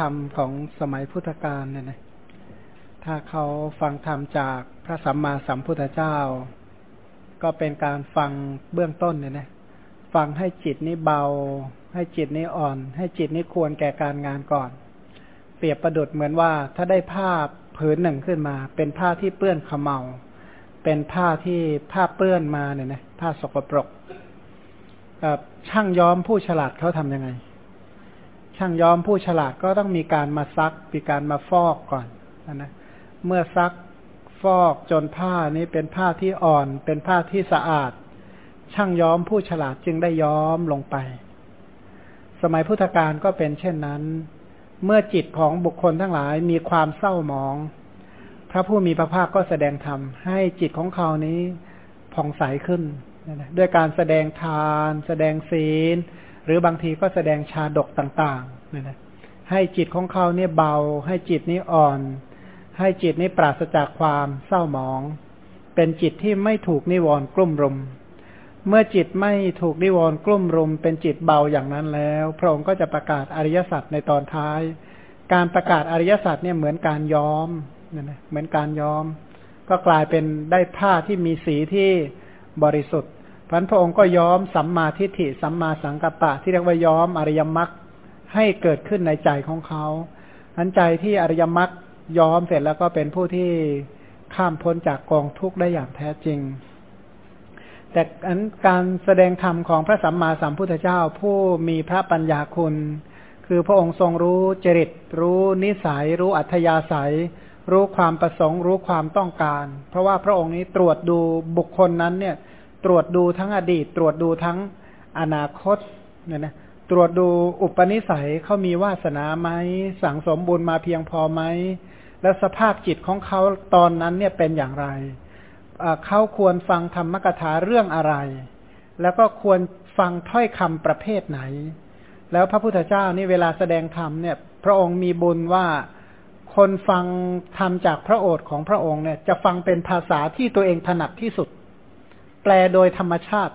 ธรรมของสมัยพุทธกาลเนี่ยนะถ้าเขาฟังธรรมจากพระสัมมาสัมพุทธเจ้า ก็เป็นการฟังเบื้องต้นเนี่ยนะฟังให้จิตนี้เบา ให้จิตนี้อ่อน ให้จิตนี้ควรแก่การงานก่อน เปรียบประดุดเหมือนว่าถ้าได้ผ้าผืนหนึ่งขึ้นมา เป็นผ้าที่เปื้อนขมเมา เป็นผ้าที่ผ้าเปื้อนมาเนี่ยนะผ้าสกปรกช่างย้อมผู้ฉลาดเขาทำยังไง ช่างย้อมผู้ฉลาดก็ต้องมีการมาซักมีการมาฟอกก่อนนะเมื่อซักฟอกจนผ้านี้เป็นผ้าที่อ่อน เป็นผ้าที่สะอาด ช่างย้อมผู้ฉลาดจึงได้ย้อมลงไป สมัยพุทธกาลก็เป็นเช่นนั้น เมื่อจิตของบุคคลทั้งหลายมีความเศร้าหมอง พระผู้มีพระภาคก็แสดงธรรมให้จิตของเขานี้ผ่องใสขึ้น ด้วยการแสดงทาน แสดงศีล หรือบางทีก็แสดงชาดกต่างๆ นะให้จิตของเขาเนี่ยเบา ให้จิตนี้อ่อน ให้จิตนี้ปราศจากความเศร้าหมอง เป็นจิตที่ไม่ถูกนิวรณ์กลุ่มรุม เมื่อจิตไม่ถูกนิวรณ์กลุ่มรุม เป็นจิตเบาอย่างนั้นแล้ว พระองค์ก็จะประกาศอริยสัจในตอนท้าย การประกาศอริยสัจเนี่ยเหมือนการย้อมนะเหมือนการย้อม ก็กลายเป็นได้ผ้าที่มีสีที่บริสุทธิ์พันพระองค์ก็ย้อมสัมมาทิฏฐิสัมมาสังกัปปะที่เรียกว่าย้อมอริยมรรค ให้เกิดขึ้นในใจของเขาอันใจที่อริยมรรคย้อมเสร็จแล้วก็เป็นผู้ที่ข้ามพ้นจากกองทุกข์ได้อย่างแท้จริง แต่อันการแสดงธรรมของพระสัมมาสัมพุทธเจ้าผู้มีพระปัญญาคุณ คือพระองค์ทรงรู้จริต รู้นิสัย รู้อัธยาศัย รู้ความประสงค์ รู้ความต้องการ เพราะว่าพระองค์นี้ตรวจดูบุคคลนั้นเนี่ย ตรวจดูทั้งอดีต ตรวจดูทั้งอนาคตเนี่ยนะ ตรวจดูอุปนิสัยเขามีวาสนาไหมสั่งสมบุญมาเพียงพอไหมแล้วสภาพจิตของเขาตอนนั้นเนี่ยเป็นอย่างไรเขาควรฟังธรรมกถาเรื่องอะไร แล้วก็ควรฟังถ้อยคำประเภทไหน แล้วพระพุทธเจ้านี่เวลาแสดงธรรมเนี่ย พระองค์มีบุญว่าคนฟังธรรมจากพระโอษฐ์ของพระองค์เนี่ย จะฟังเป็นภาษาที่ตัวเองถนัดที่สุด แปลโดยธรรมชาติ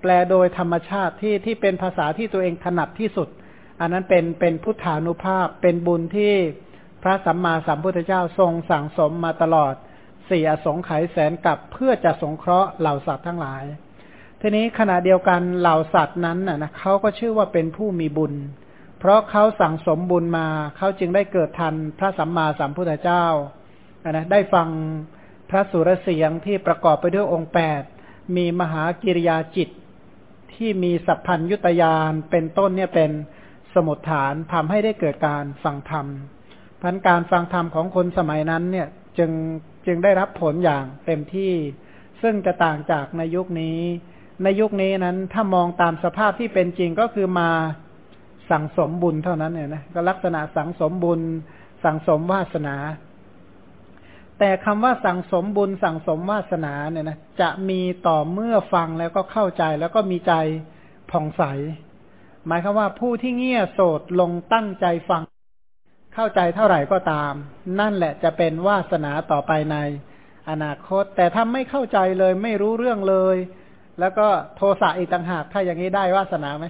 แปลโดยธรรมชาติที่ที่เป็นภาษาที่ตัวเองถนัดที่สุด อันนั้นเป็นเป็นพุทธานุภาพเป็นบุญที่พระสัมมาสัมพุทธเจ้าทรงสั่งสมมาตลอดสี่อสงไขยแสนกับเพื่อจะสงเคราะห์เหล่าสัตว์ทั้งหลาย ทีนี้ขณะเดียวกันเหล่าสัตว์นั้นนะนะเขาก็ชื่อว่าเป็นผู้มีบุญ เพราะเขาสั่งสมบุญมาเขาจึงได้เกิดทันพระสัมมาสัมพุทธเจ้านะได้ฟังพระสุรเสียงที่ประกอบไปด้วยองค์แปดมีมหากิริยาจิต ที่มีสัพพัญยุตยานเป็นต้นเนี่ยเป็นสมุดฐานทำให้ได้เกิดการฟังธรรมพันการฟังธรรมของคนสมัยนั้นเนี่ยจึงจึงได้รับผลอย่างเต็มที่ ซึ่งจะต่างจากในยุคนี้ ในยุคนี้นั้นถ้ามองตามสภาพที่เป็นจริงก็คือมาสั่งสมบุญเท่านั้นเนี่ยนะก็ลักษณะสั่งสมบุญ สั่งสมวาสนา แต่คำว่าสั่งสมบุญสั่งสมวาสนาเนี่ยนะจะมีต่อเมื่อฟังแล้วก็เข้าใจแล้วก็มีใจผ่องใส หมายคือว่าผู้ที่เงี่ยโสดลงตั้งใจฟัง เข้าใจเท่าไหร่ก็ตาม นั่นแหละจะเป็นวาสนาต่อไปใน อนาคต แต่ถ้าไม่เข้าใจเลยไม่รู้เรื่องเลย แล้วก็โทสะอีกต่างหาก ถ้าอย่างนี้ได้วาสนาไหม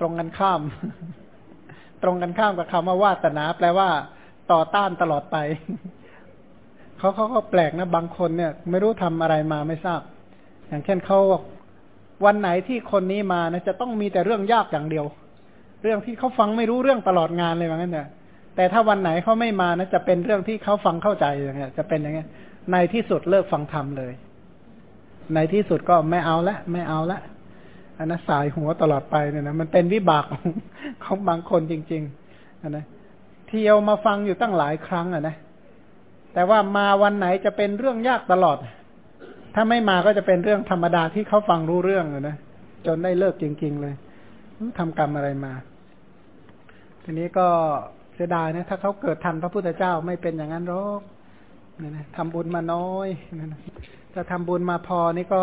ตรงกันข้าม ตรงกันข้ามกับคำว่าวาสนา แปลว่าต่อต้านตลอดไป เขาเขาก็แปลกนะบางคนเนี่ย ไม่รู้ทำอะไรมาไม่ทราบ อย่างเช่นเขาวันไหนที่คนนี้มานะจะต้องมีแต่เรื่องยากอย่างเดียว เรื่องที่เขาฟังไม่รู้เรื่องตลอดงานเลยว่างั้นเนี่ยแต่ถ้าวันไหนเขาไม่มานะจะเป็นเรื่องที่เขาฟังเข้าใจอย่างเงี้ย จะเป็นอย่างเงี้ย ในที่สุดเลิกฟังธรรมเลย ในที่สุดก็ไม่เอาละไม่เอาละอันนั้นสายหัวตลอดไปเนี่ยนะมันเป็นวิบากของบางคนจริง ๆอันนะเที่ยวมาฟังอยู่ตั้งหลายครั้งอะนะ แต่ว่ามาวันไหนจะเป็นเรื่องยากตลอด ถ้าไม่มาก็จะเป็นเรื่องธรรมดาที่เขาฟังรู้เรื่องนะ จนได้เลิกจริง ๆ เลยทำกรรมอะไรมา ทีนี้ก็เสียดายนะ ถ้าเขาเกิดทันพระพุทธเจ้าไม่เป็นอย่างนั้นหรอกนะทำบุญมาน้อยนะถ้าทำบุญมาพอนี่ก็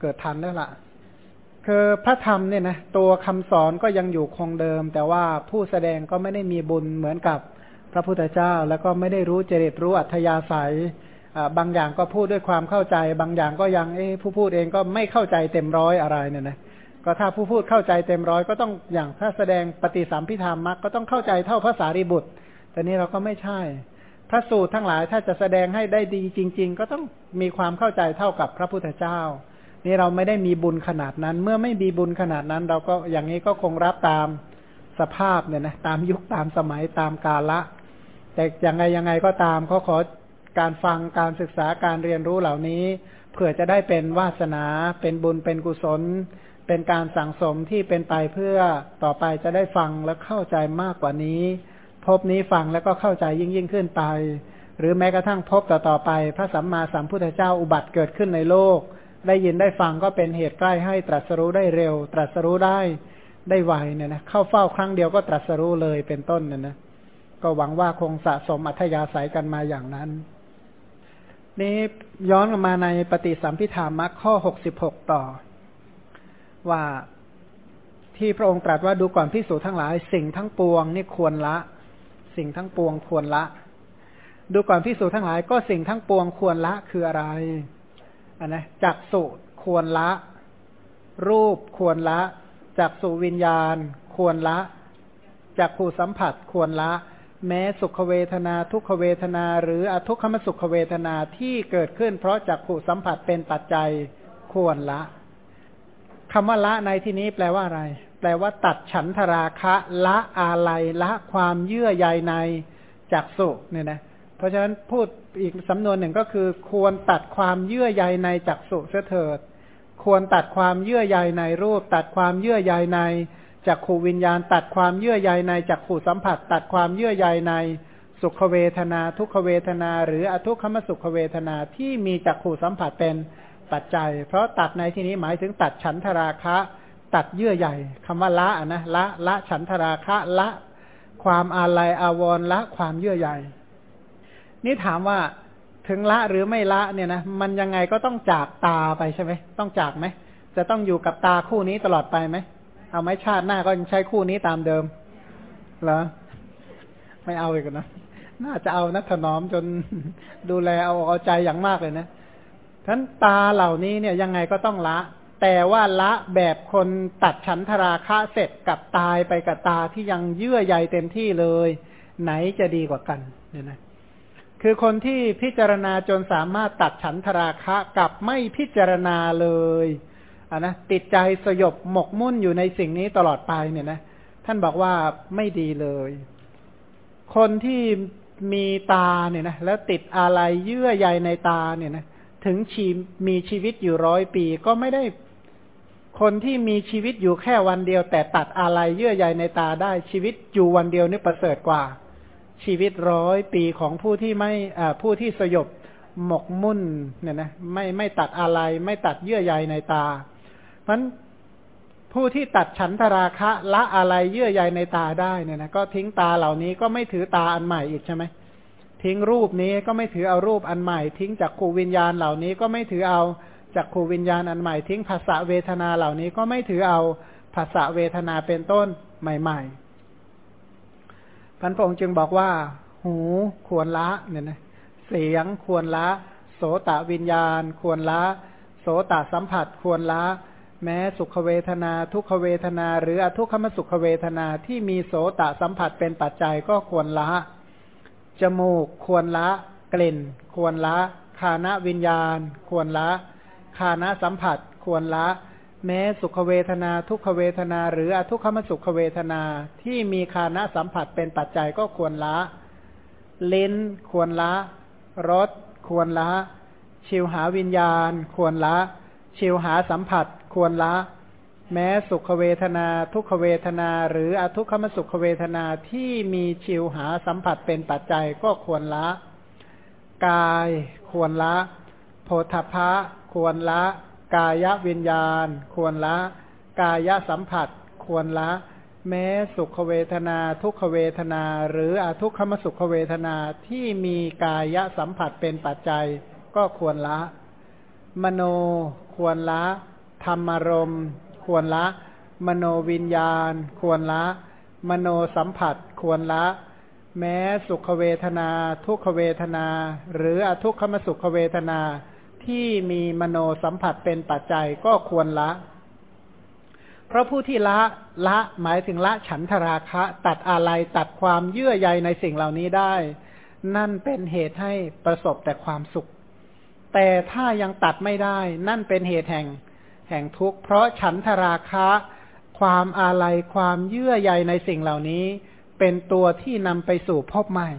เกิดทันแล้วล่ะ คือพระธรรมเนี่ยนะตัวคำสอนก็ยังอยู่คงเดิม แต่ว่าผู้แสดงก็ไม่ได้มีบุญเหมือนกับ พระพุทธเจ้า แล้วก็ไม่ได้รู้เจริญรู้อัธยาศัยบางอย่างก็พูดด้วยความเข้าใจ บางอย่างก็ยังเอ้ผู้พูดเองก็ไม่เข้าใจเต็มร้อยอะไรเนี่ยนะก็ถ้าผู้พูดเข้าใจเต็มร้อยก็ต้องอย่างถ้าแสดงปฏิสัมพิธามมักก็ต้องเข้าใจเท่าภาษารีบุตรแต่นี้เราก็ไม่ใช่ พระสูตรทั้งหลายถ้าจะแสดงให้ได้ดีจริง ๆ ก็ต้องมีความเข้าใจเท่ากับพระพุทธเจ้า นี่เราไม่ได้มีบุญขนาดนั้น เมื่อไม่มีบุญขนาดนั้น เราก็อย่างนี้ก็คงรับตามสภาพเนี่ยนะตามยุคตามสมัยตามกาละ แต่ยังไงยังไงก็ตามเขาขอการฟังการศึกษาการเรียนรู้เหล่านี้เผื่อจะได้เป็นวาสนาเป็นบุญเป็นกุศล เป็นการสั่งสมที่เป็นไปเพื่อต่อไปจะได้ฟังและเข้าใจมากกว่านี้ พบนี้ฟังแล้วก็เข้าใจยิ่งยิ่งขึ้นไป หรือแม้กระทั่งพบต่อต่อไป พระสัมมาสัมพุทธเจ้าอุบัติเกิดขึ้นในโลก ได้ยินได้ฟังก็เป็นเหตุใกล้ให้ตรัสรู้ได้เร็ว ตรัสรู้ได้ได้ไวเนี่ยนะเข้าเฝ้าครั้งเดียวก็ตรัสรู้เลยเป็นต้นเนี่ยนะ ก็หวังว่าคงสะสมอัธยาศัยกันมาอย่างนั้น นี้ย้อนมาในปฏิสัมพิธามัคข้อหกสิบหกต่อ ว่าที่พระองค์ตรัสว่าดูก่อนพิสูจทั้งหลาย สิ่งทั้งปวงนี่ควรละ สิ่งทั้งปวงควรละ ดูก่อนพิสูจทั้งหลาย ก็สิ่งทั้งปวงควรละคืออะไรอันนะจักสุควรละ รูปควรละจักสุวิญญาณ ควรละจักผู้สัมผัสควรละ แม้สุขเวทนาทุกขเวทนา หรืออทุกขมสุขเวทนาที่เกิดขึ้น เพราะจักผู้สัมผัสเป็นปัจจัยควรละคำว่าละในที่นี้แปลว่าอะไร แปลว่าตัดฉันทราคะละอาลัยละความเยื่อใยในจักสุเนี่ยนะ เพราะฉะนั้นพูดอีกสำนวนหนึ่งก็คือ ควรตัดความเยื่อใยในจักสุเสียเถิด ควรตัดความเยื่อใยในรูป ตัดความเยื่อใยใน จักขูวิญญาณตัดความเยื่อใยในจักขูสัมผัส ตัดความเยื่อใยในสุขเวทนา ทุกขเวทนา หรืออทุกขมสุขเวทนาที่มีจักขูสัมผัสเป็นปัจจัย เพราะตัดในที่นี้หมายถึงตัดฉันทราคะ ตัดเยื่อใยคำว่าละนะละละฉันทราคะละ ความอาลัยอาวรณ์ละความเยื่อใยนี่ถามว่าถึงละหรือไม่ละเนี่ยนะมันยังไงก็ต้องจากตาไปใช่ไหมต้องจากไหมจะต้องอยู่กับตาคู่นี้ตลอดไปไหม เอาไหมชาติหน้าก็ยังใช้คู่นี้ตามเดิม เหรอ ไม่เอาอีกนะ น่าจะเอานัถนอมจนดูแลเอาเอาใจอย่างมากเลยนะท่านตาเหล่านี้เนี่ยยังไงก็ต้องละ แต่ว่าละแบบคนตัดฉันทราคะเสร็จกับตายไปกับตาที่ยังเยื่อใยเต็มที่เลย ไหนจะดีกว่ากันเนี่ยนะคือคนที่พิจารณาจนสามารถตัดฉันทราคะกับไม่พิจารณาเลย อ่านะติดใจสยบหมกมุ่นอยู่ในสิ่งนี้ตลอดไปเนี่ยนะท่านบอกว่าไม่ดีเลย คนที่มีตาเนี่ยนะแล้วติดอะไรเยื่อใยในตาเนี่ยนะถึงชีมีชีวิตอยู่ร้อยปีก็ไม่ได้ คนที่มีชีวิตอยู่แค่วันเดียว แต่ตัดอะไรเยื่อใยในตาได้ชีวิตอยู่วันเดียวนี่ประเสริฐกว่า ชีวิตร้อยปีของผู้ที่ไม่อ่าผู้ที่สยบหมกมุ่นเนี่ยนะไม่ไม่ตัดอะไร ไม่ตัดเยื่อใยในตา เพราะผู้ที่ตัดฉันทราคะละอะไรเยื่อใยในตาได้เนี่ยนะก็ทิ้งตาเหล่านี้ก็ไม่ถือตาอันใหม่อีกใช่ไหมทิ้งรูปนี้ก็ไม่ถือเอารูปอันใหม่ ทิ้งจากขูวิญญาณเหล่านี้ก็ไม่ถือเอาจากขูวิญญาณอันใหม่ ทิ้งภาษาเวทนาเหล่านี้ก็ไม่ถือเอาภาษาเวทนาเป็นต้นใหม่ ๆ พันพงค์จึงบอกว่า หูควรละเนี่ยนะเสียงควรละ โสตวิญญาณ ควรละ โสตสัมผัสควรละ แม้สุขเวทนา ทุกขเวทนา หรืออทุกขมสุขเวทนาที่มีโสตสัมผัสเป็นปัจจัยก็ควรละ จมูกควรละ กลิ่น ควรละคานะวิญญาณ ควรละคานะสัมผัส ควรละ แม้สุขเวทนา ทุกขเวทนา หรืออทุกขมสุขเวทนาที่มีคานะสัมผัสเป็นปัจจัยก็ควรละลิ้นควรละรสควรละ ชิวหาวิญญาณ ควรละ ชิวหาสัมผัส ควรละ แม้สุขเวทนา ทุกขเวทนา หรืออทุกขมสุขเวทนาที่มีชิวหาสัมผัสเป็นปัจจัยก็ควรละ กายควรละ โพธพะควรละ กายวิญญาณ ควรละ กายสัมผัส ควรละ แม้สุขเวทนา ทุกขเวทนา หรืออทุกขมสุขเวทนาที่มีกายสัมผัสเป็นปัจจัยก็ควรละ มโนควรละ ธรรมารมควรละ มโนวิญญาณ ควรละ มโนสัมผัส ควรละ แม้สุขเวทนา ทุกขเวทนา หรืออทุกขมสุขเวทนา ที่มีมโนสัมผัสเป็นปัจจัยก็ควรละ เพราะผู้ที่ละละหมายถึงละฉันทราคะ ตัดอะไรตัดความเยื่อใยในสิ่งเหล่านี้ได้ นั่นเป็นเหตุให้ประสบแต่ความสุข แต่ถ้ายังตัดไม่ได้ นั่นเป็นเหตุแห่ง แห่งทุกข์ เพราะฉันทราคะ ความอาลัยความเยื่อใยในสิ่งเหล่านี้ เป็นตัวที่นำไปสู่พบใหม่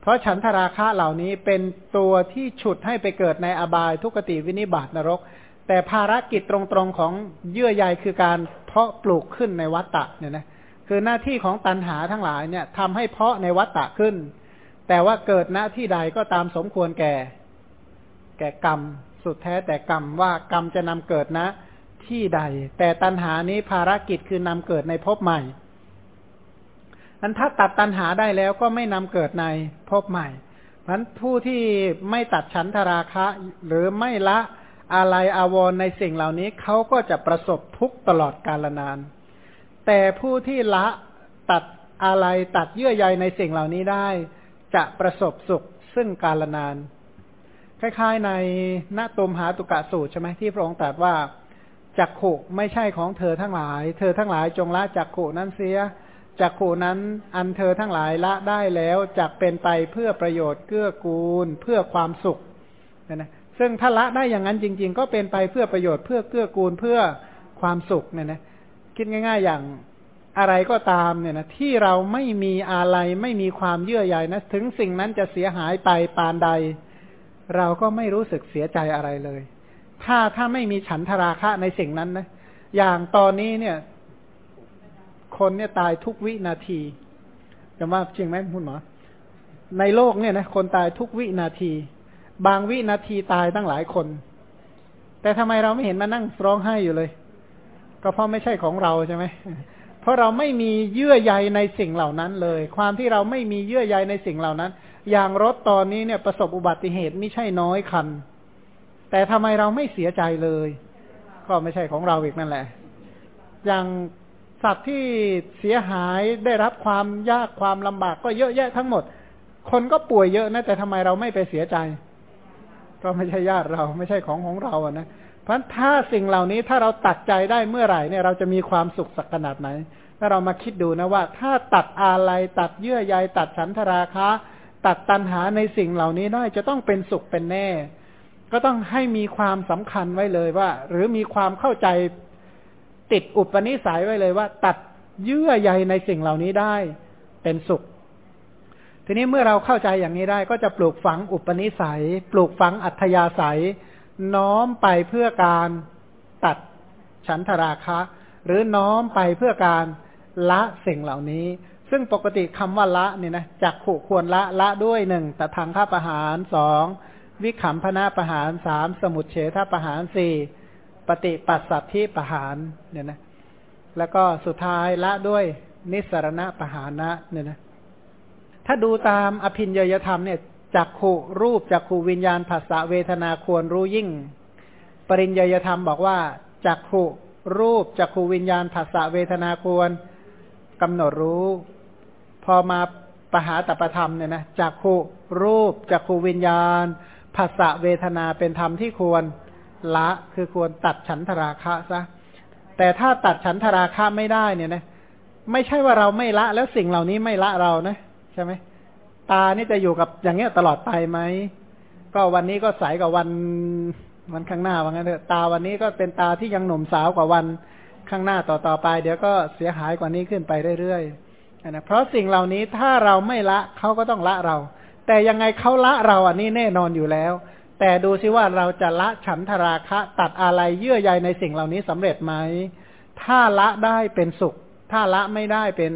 เพราะฉันทราคะเหล่านี้เป็นตัวที่ฉุดให้ไปเกิดในอบายทุกติวินิบาตนรก แต่ภารกิจตรงๆของเยื่อใยคือการเพาะปลูกขึ้นในวัตตะเนี่ยนะคือหน้าที่ของตันหาทั้งหลายเนี่ยทำให้เพาะในวัตตะขึ้น แต่ว่าเกิดณที่ใดก็ตามสมควรแก่ แก่กรรม สุดแท้แต่กรรมว่ากรรมจะนำเกิดนะ ที่ใด แต่ตันหานี้ภารกิจคือนำเกิดในภพใหม่อันถ้าตัดตันหาได้แล้วก็ไม่นำเกิดในภพใหม่เพราะผู้ที่ไม่ตัดชั้นทราคะ หรือไม่ละอะไรอาวรในสิ่งเหล่านี้เขาก็จะประสบทุกตลอดกาลนาน แต่ผู้ที่ละตัดอะไรตัดเยื่อใยในสิ่งเหล่านี้ได้ จะประสบสุขซึ่งกาลนาน คล้ายๆในณตุมหาตุกะสูตรใช่ไหมที่พระองค์ตรัสว่าจักขุไม่ใช่ของเธอทั้งหลาย เธอทั้งหลายจงละจักขุนั้นเสียจักขุนั้นอันเธอทั้งหลายละได้แล้วจักเป็นไปเพื่อประโยชน์เกื้อกูล เพื่อความสุขนะซึ่งถ้าละได้อย่างนั้นจริง ๆ ก็เป็นไปเพื่อประโยชน์เพื่อเกื้อกูลเพื่อความสุขเนี่ยนะคิดง่าย ๆ อย่างอะไรก็ตามเนี่ยนะที่เราไม่มีอะไรไม่มีความเยื่อใยนะ ถึงสิ่งนั้นจะเสียหายไปปานใด เราก็ไม่รู้สึกเสียใจอะไรเลย ถ้าถ้าไม่มีฉันทราคะในสิ่งนั้นนะ อย่างตอนนี้เนี่ย คนเนี่ยตายทุกวินาทีจะว่าจริงไหมคุณหมอ ในโลกเนี่ยนะคนตายทุกวินาที บางวินาทีตายตั้งหลายคน แต่ทำไมเราไม่เห็นมานั่งร้องไห้อยู่เลย ก็เพราะไม่ใช่ของเราใช่ไหมเพราะเราไม่มีเยื่อใยในสิ่งเหล่านั้นเลย ความที่เราไม่มีเยื่อใยในสิ่งเหล่านั้น อย่างรถตอนนี้เนี่ยประสบอุบัติเหตุไม่ใช่น้อยคัน แต่ทำไมเราไม่เสียใจเลย ก็ไม่ใช่ของเราอีกนั่นแหละ อย่างสัตว์ที่เสียหายได้รับความยากความลำบากก็เยอะแยะทั้งหมด คนก็ป่วยเยอะนะแต่ทำไมเราไม่ไปเสียใจ ก็ไม่ใช่ญาติเราไม่ใช่ของของเราอะนะเพราะถ้าสิ่งเหล่านี้ถ้าเราตัดใจได้เมื่อไหร่เนี่ยเราจะมีความสุขสักขนาดไหน ถ้าเรามาคิดดูนะว่า ถ้าตัดอะไรตัดเยื่อใยตัดฉันทราคะ ตัดตัณหาในสิ่งเหล่านี้ได้จะต้องเป็นสุขเป็นแน่ ก็ต้องให้มีความสำคัญไว้เลยว่า หรือมีความเข้าใจติดอุปนิสัยไว้เลยว่า ตัดเยื่อใยในสิ่งเหล่านี้ได้ เป็นสุข ทีนี้เมื่อเราเข้าใจอย่างนี้ได้ ก็จะปลูกฝังอุปนิสัย ปลูกฝังอัธยาศัย น้อมไปเพื่อการตัดฉันทราคะ หรือน้อมไปเพื่อการละสิ่งเหล่านี้ ซึ่งปกติคำว่าละเนี่ยนะจักขู่ควรละละด้วยหนึ่งแต่ทางข้าประหารสองวิขำพนาประหารสามสมุดเฉทประหารสี่ปฏิปัสสัตทธิประหารเนี่ยนะแล้วก็สุดท้ายละด้วยนิสรณะประหารนะเนี่ยนะถ้าดูตามอภินยยธรรมเนี่ยจักขู่รูปจักขู่วิญญาณภาษาเวทนาควรรู้ยิ่ง ปริญญยธรรมบอกว่าจักขู่รูปจักขู่วิญญาณภาษาเวทนาควรกำหนดรู้ พอมาปหาตประธรรมเนี่ยนะจักขูรูปจักขูวิญญาณภาษาเวทนาเป็นธรรมที่ควรละคือควรตัดฉันทราคะซะแต่ถ้าตัดฉันทราคะไม่ได้เนี่ยนะไม่ใช่ว่าเราไม่ละแล้วสิ่งเหล่านี้ไม่ละเรานะใช่ไหมตานี่จะอยู่กับอย่างเงี้ยตลอดไปไหมก็วันนี้ก็ใสกว่าวันวันข้างหน้าว่างั้นเถอะตาวันนี้ก็เป็นตาที่ยังหนุ่มสาวกว่าวันข้างหน้าต่อต่อไป เดี๋ยวก็เสียหายกว่านี้ขึ้นไปเรื่อยๆ นะเพราะสิ่งเหล่านี้ถ้าเราไม่ละเขาก็ต้องละเรา แต่ยังไงเขาละเราอันนี้แน่นอนอยู่แล้ว แต่ดูซิว่าเราจะละฉันทราคะตัดอะไรเยื่อใยในสิ่งเหล่านี้สำเร็จไหมถ้าละได้เป็นสุข ถ้าละไม่ได้เป็น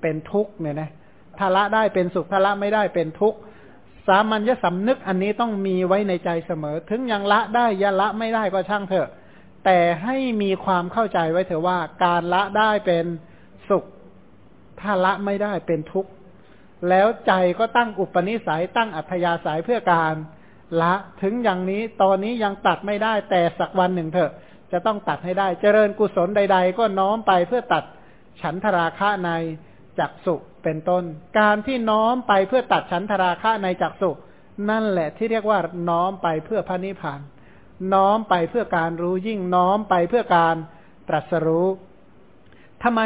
เป็นทุกข์เนี่ยนะถ้าละได้เป็นสุขถ้าละไม่ได้เป็นทุกข์สามัญญสำนึกอันนี้ต้องมีไว้ในใจเสมอ ถึงยังละได้ยะละไม่ได้ก็ช่างเถอะ แต่ให้มีความเข้าใจไว้เถอะว่าการละได้เป็นสุข ถ้าละไม่ได้เป็นทุกข์ แล้วใจก็ตั้งอุปนิสัยตั้งอัธยาศัยเพื่อการละถึงอย่างนี้ตอนนี้ยังตัดไม่ได้แต่สักวันหนึ่งเถอะ จะต้องตัดให้ได้ เจริญกุศลใด ๆ ก็น้อมไปเพื่อตัดฉันทราคะในจักสุเป็นต้น การที่น้อมไปเพื่อตัดฉันทราคะในจักสุนั่นแหละที่เรียกว่าน้อมไปเพื่อพระนิพพาน น้อมไปเพื่อการรู้ยิ่งน้อมไปเพื่อการตรัสรู้ ทำไม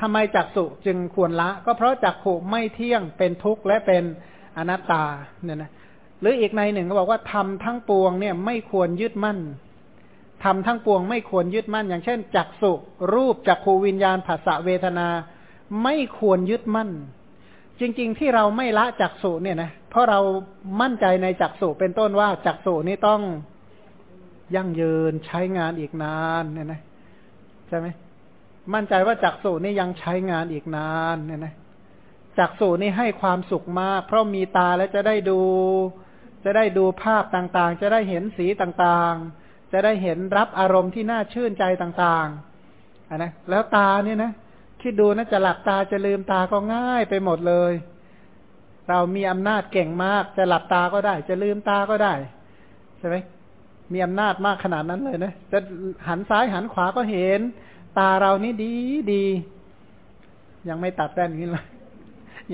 ทำไมจักสุจึงควรละ ก็เพราะจักขุไม่เที่ยงเป็นทุกข์และเป็นอนัตตาเนี่ยนะหรืออีกในหนึ่งก็บอกว่าทำทั้งปวงเนี่ยไม่ควรยึดมั่นทำทั้งปวงไม่ควรยึดมั่น อย่างเช่นจักสุรูปจักขูวิญญาณภาษาเวทนา ไม่ควรยึดมั่น จริง ๆ ที่เราไม่ละจักสุเนี่ยนะเพราะเรามั่นใจในจักสุเป็นต้นว่าจักสุนี่ต้องยั่งยืนใช้งานอีกนานเนี่ยนะใช่ไหม มั่นใจว่าจักสุนี่ยังใช้งานอีกนานเนี่ยนะจักสุนี่ให้ความสุขมาก เพราะมีตาแล้วจะได้ดู จะได้ดูภาพต่างๆ จะได้เห็นสีต่างๆ จะได้เห็นรับอารมณ์ที่น่าชื่นใจต่างๆอนนะแล้วตาเนี่ยนะคิดดูนะจะหลับตาจะลืมตาก็ง่ายไปหมดเลย เรามีอำนาจเก่งมาก จะหลับตาก็ได้ จะลืมตาก็ได้ใช่ไหมมีอำนาจมากขนาดนั้นเลยนะจะหันซ้ายหันขวาก็เห็น ตาเรานี่ดีดี ยังไม่ตัดแว่นนี้เลย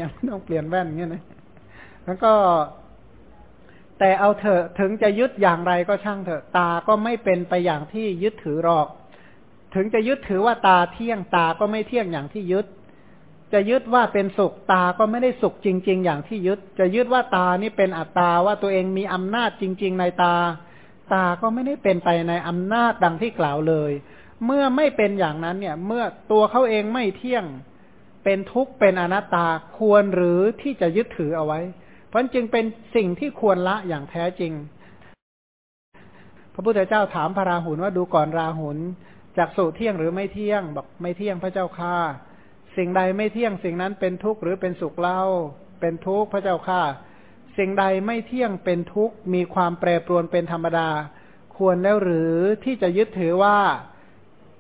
ยังไม่ต้องเปลี่ยนแว่นเงี้ยนะแล้วก็ แต่เอาเถอะถึงจะยึดอย่างไรก็ช่างเถอะ ตาก็ไม่เป็นไปอย่างที่ยึดถือหรอก ถึงจะยึดถือว่าตาเที่ยงตาก็ไม่เที่ยงอย่างที่ยึด จะยึดว่าเป็นสุขตาก็ไม่ได้สุขจริง ๆ อย่างที่ยึด จะยึดว่าตานี่เป็นอัตตาว่าตัวเองมีอำนาจจริง ๆ ในตา ตาก็ไม่ได้เป็นไปในอำนาจดังที่กล่าวเลย เมื่อไม่เป็นอย่างนั้นเนี่ย เมื่อตัวเขาเองไม่เที่ยงเป็นทุกข์เป็นอนัตตาควรหรือที่จะยึดถือเอาไว้ เพราะจึงเป็นสิ่งที่ควรละอย่างแท้จริง พระพุทธเจ้าถามพระราหุลว่าดูก่อนราหุลจากสุเที่ยงหรือไม่เที่ยงบอกไม่เที่ยงพระเจ้าค่าสิ่งใดไม่เที่ยงสิ่งนั้นเป็นทุกข์หรือเป็นสุขเล่า เป็นทุกข์พระเจ้าค่าสิ่งใดไม่เที่ยงเป็นทุกข์มีความแปรปรวนเป็นธรรมดา ควรแล้วหรือที่จะยึดถือว่า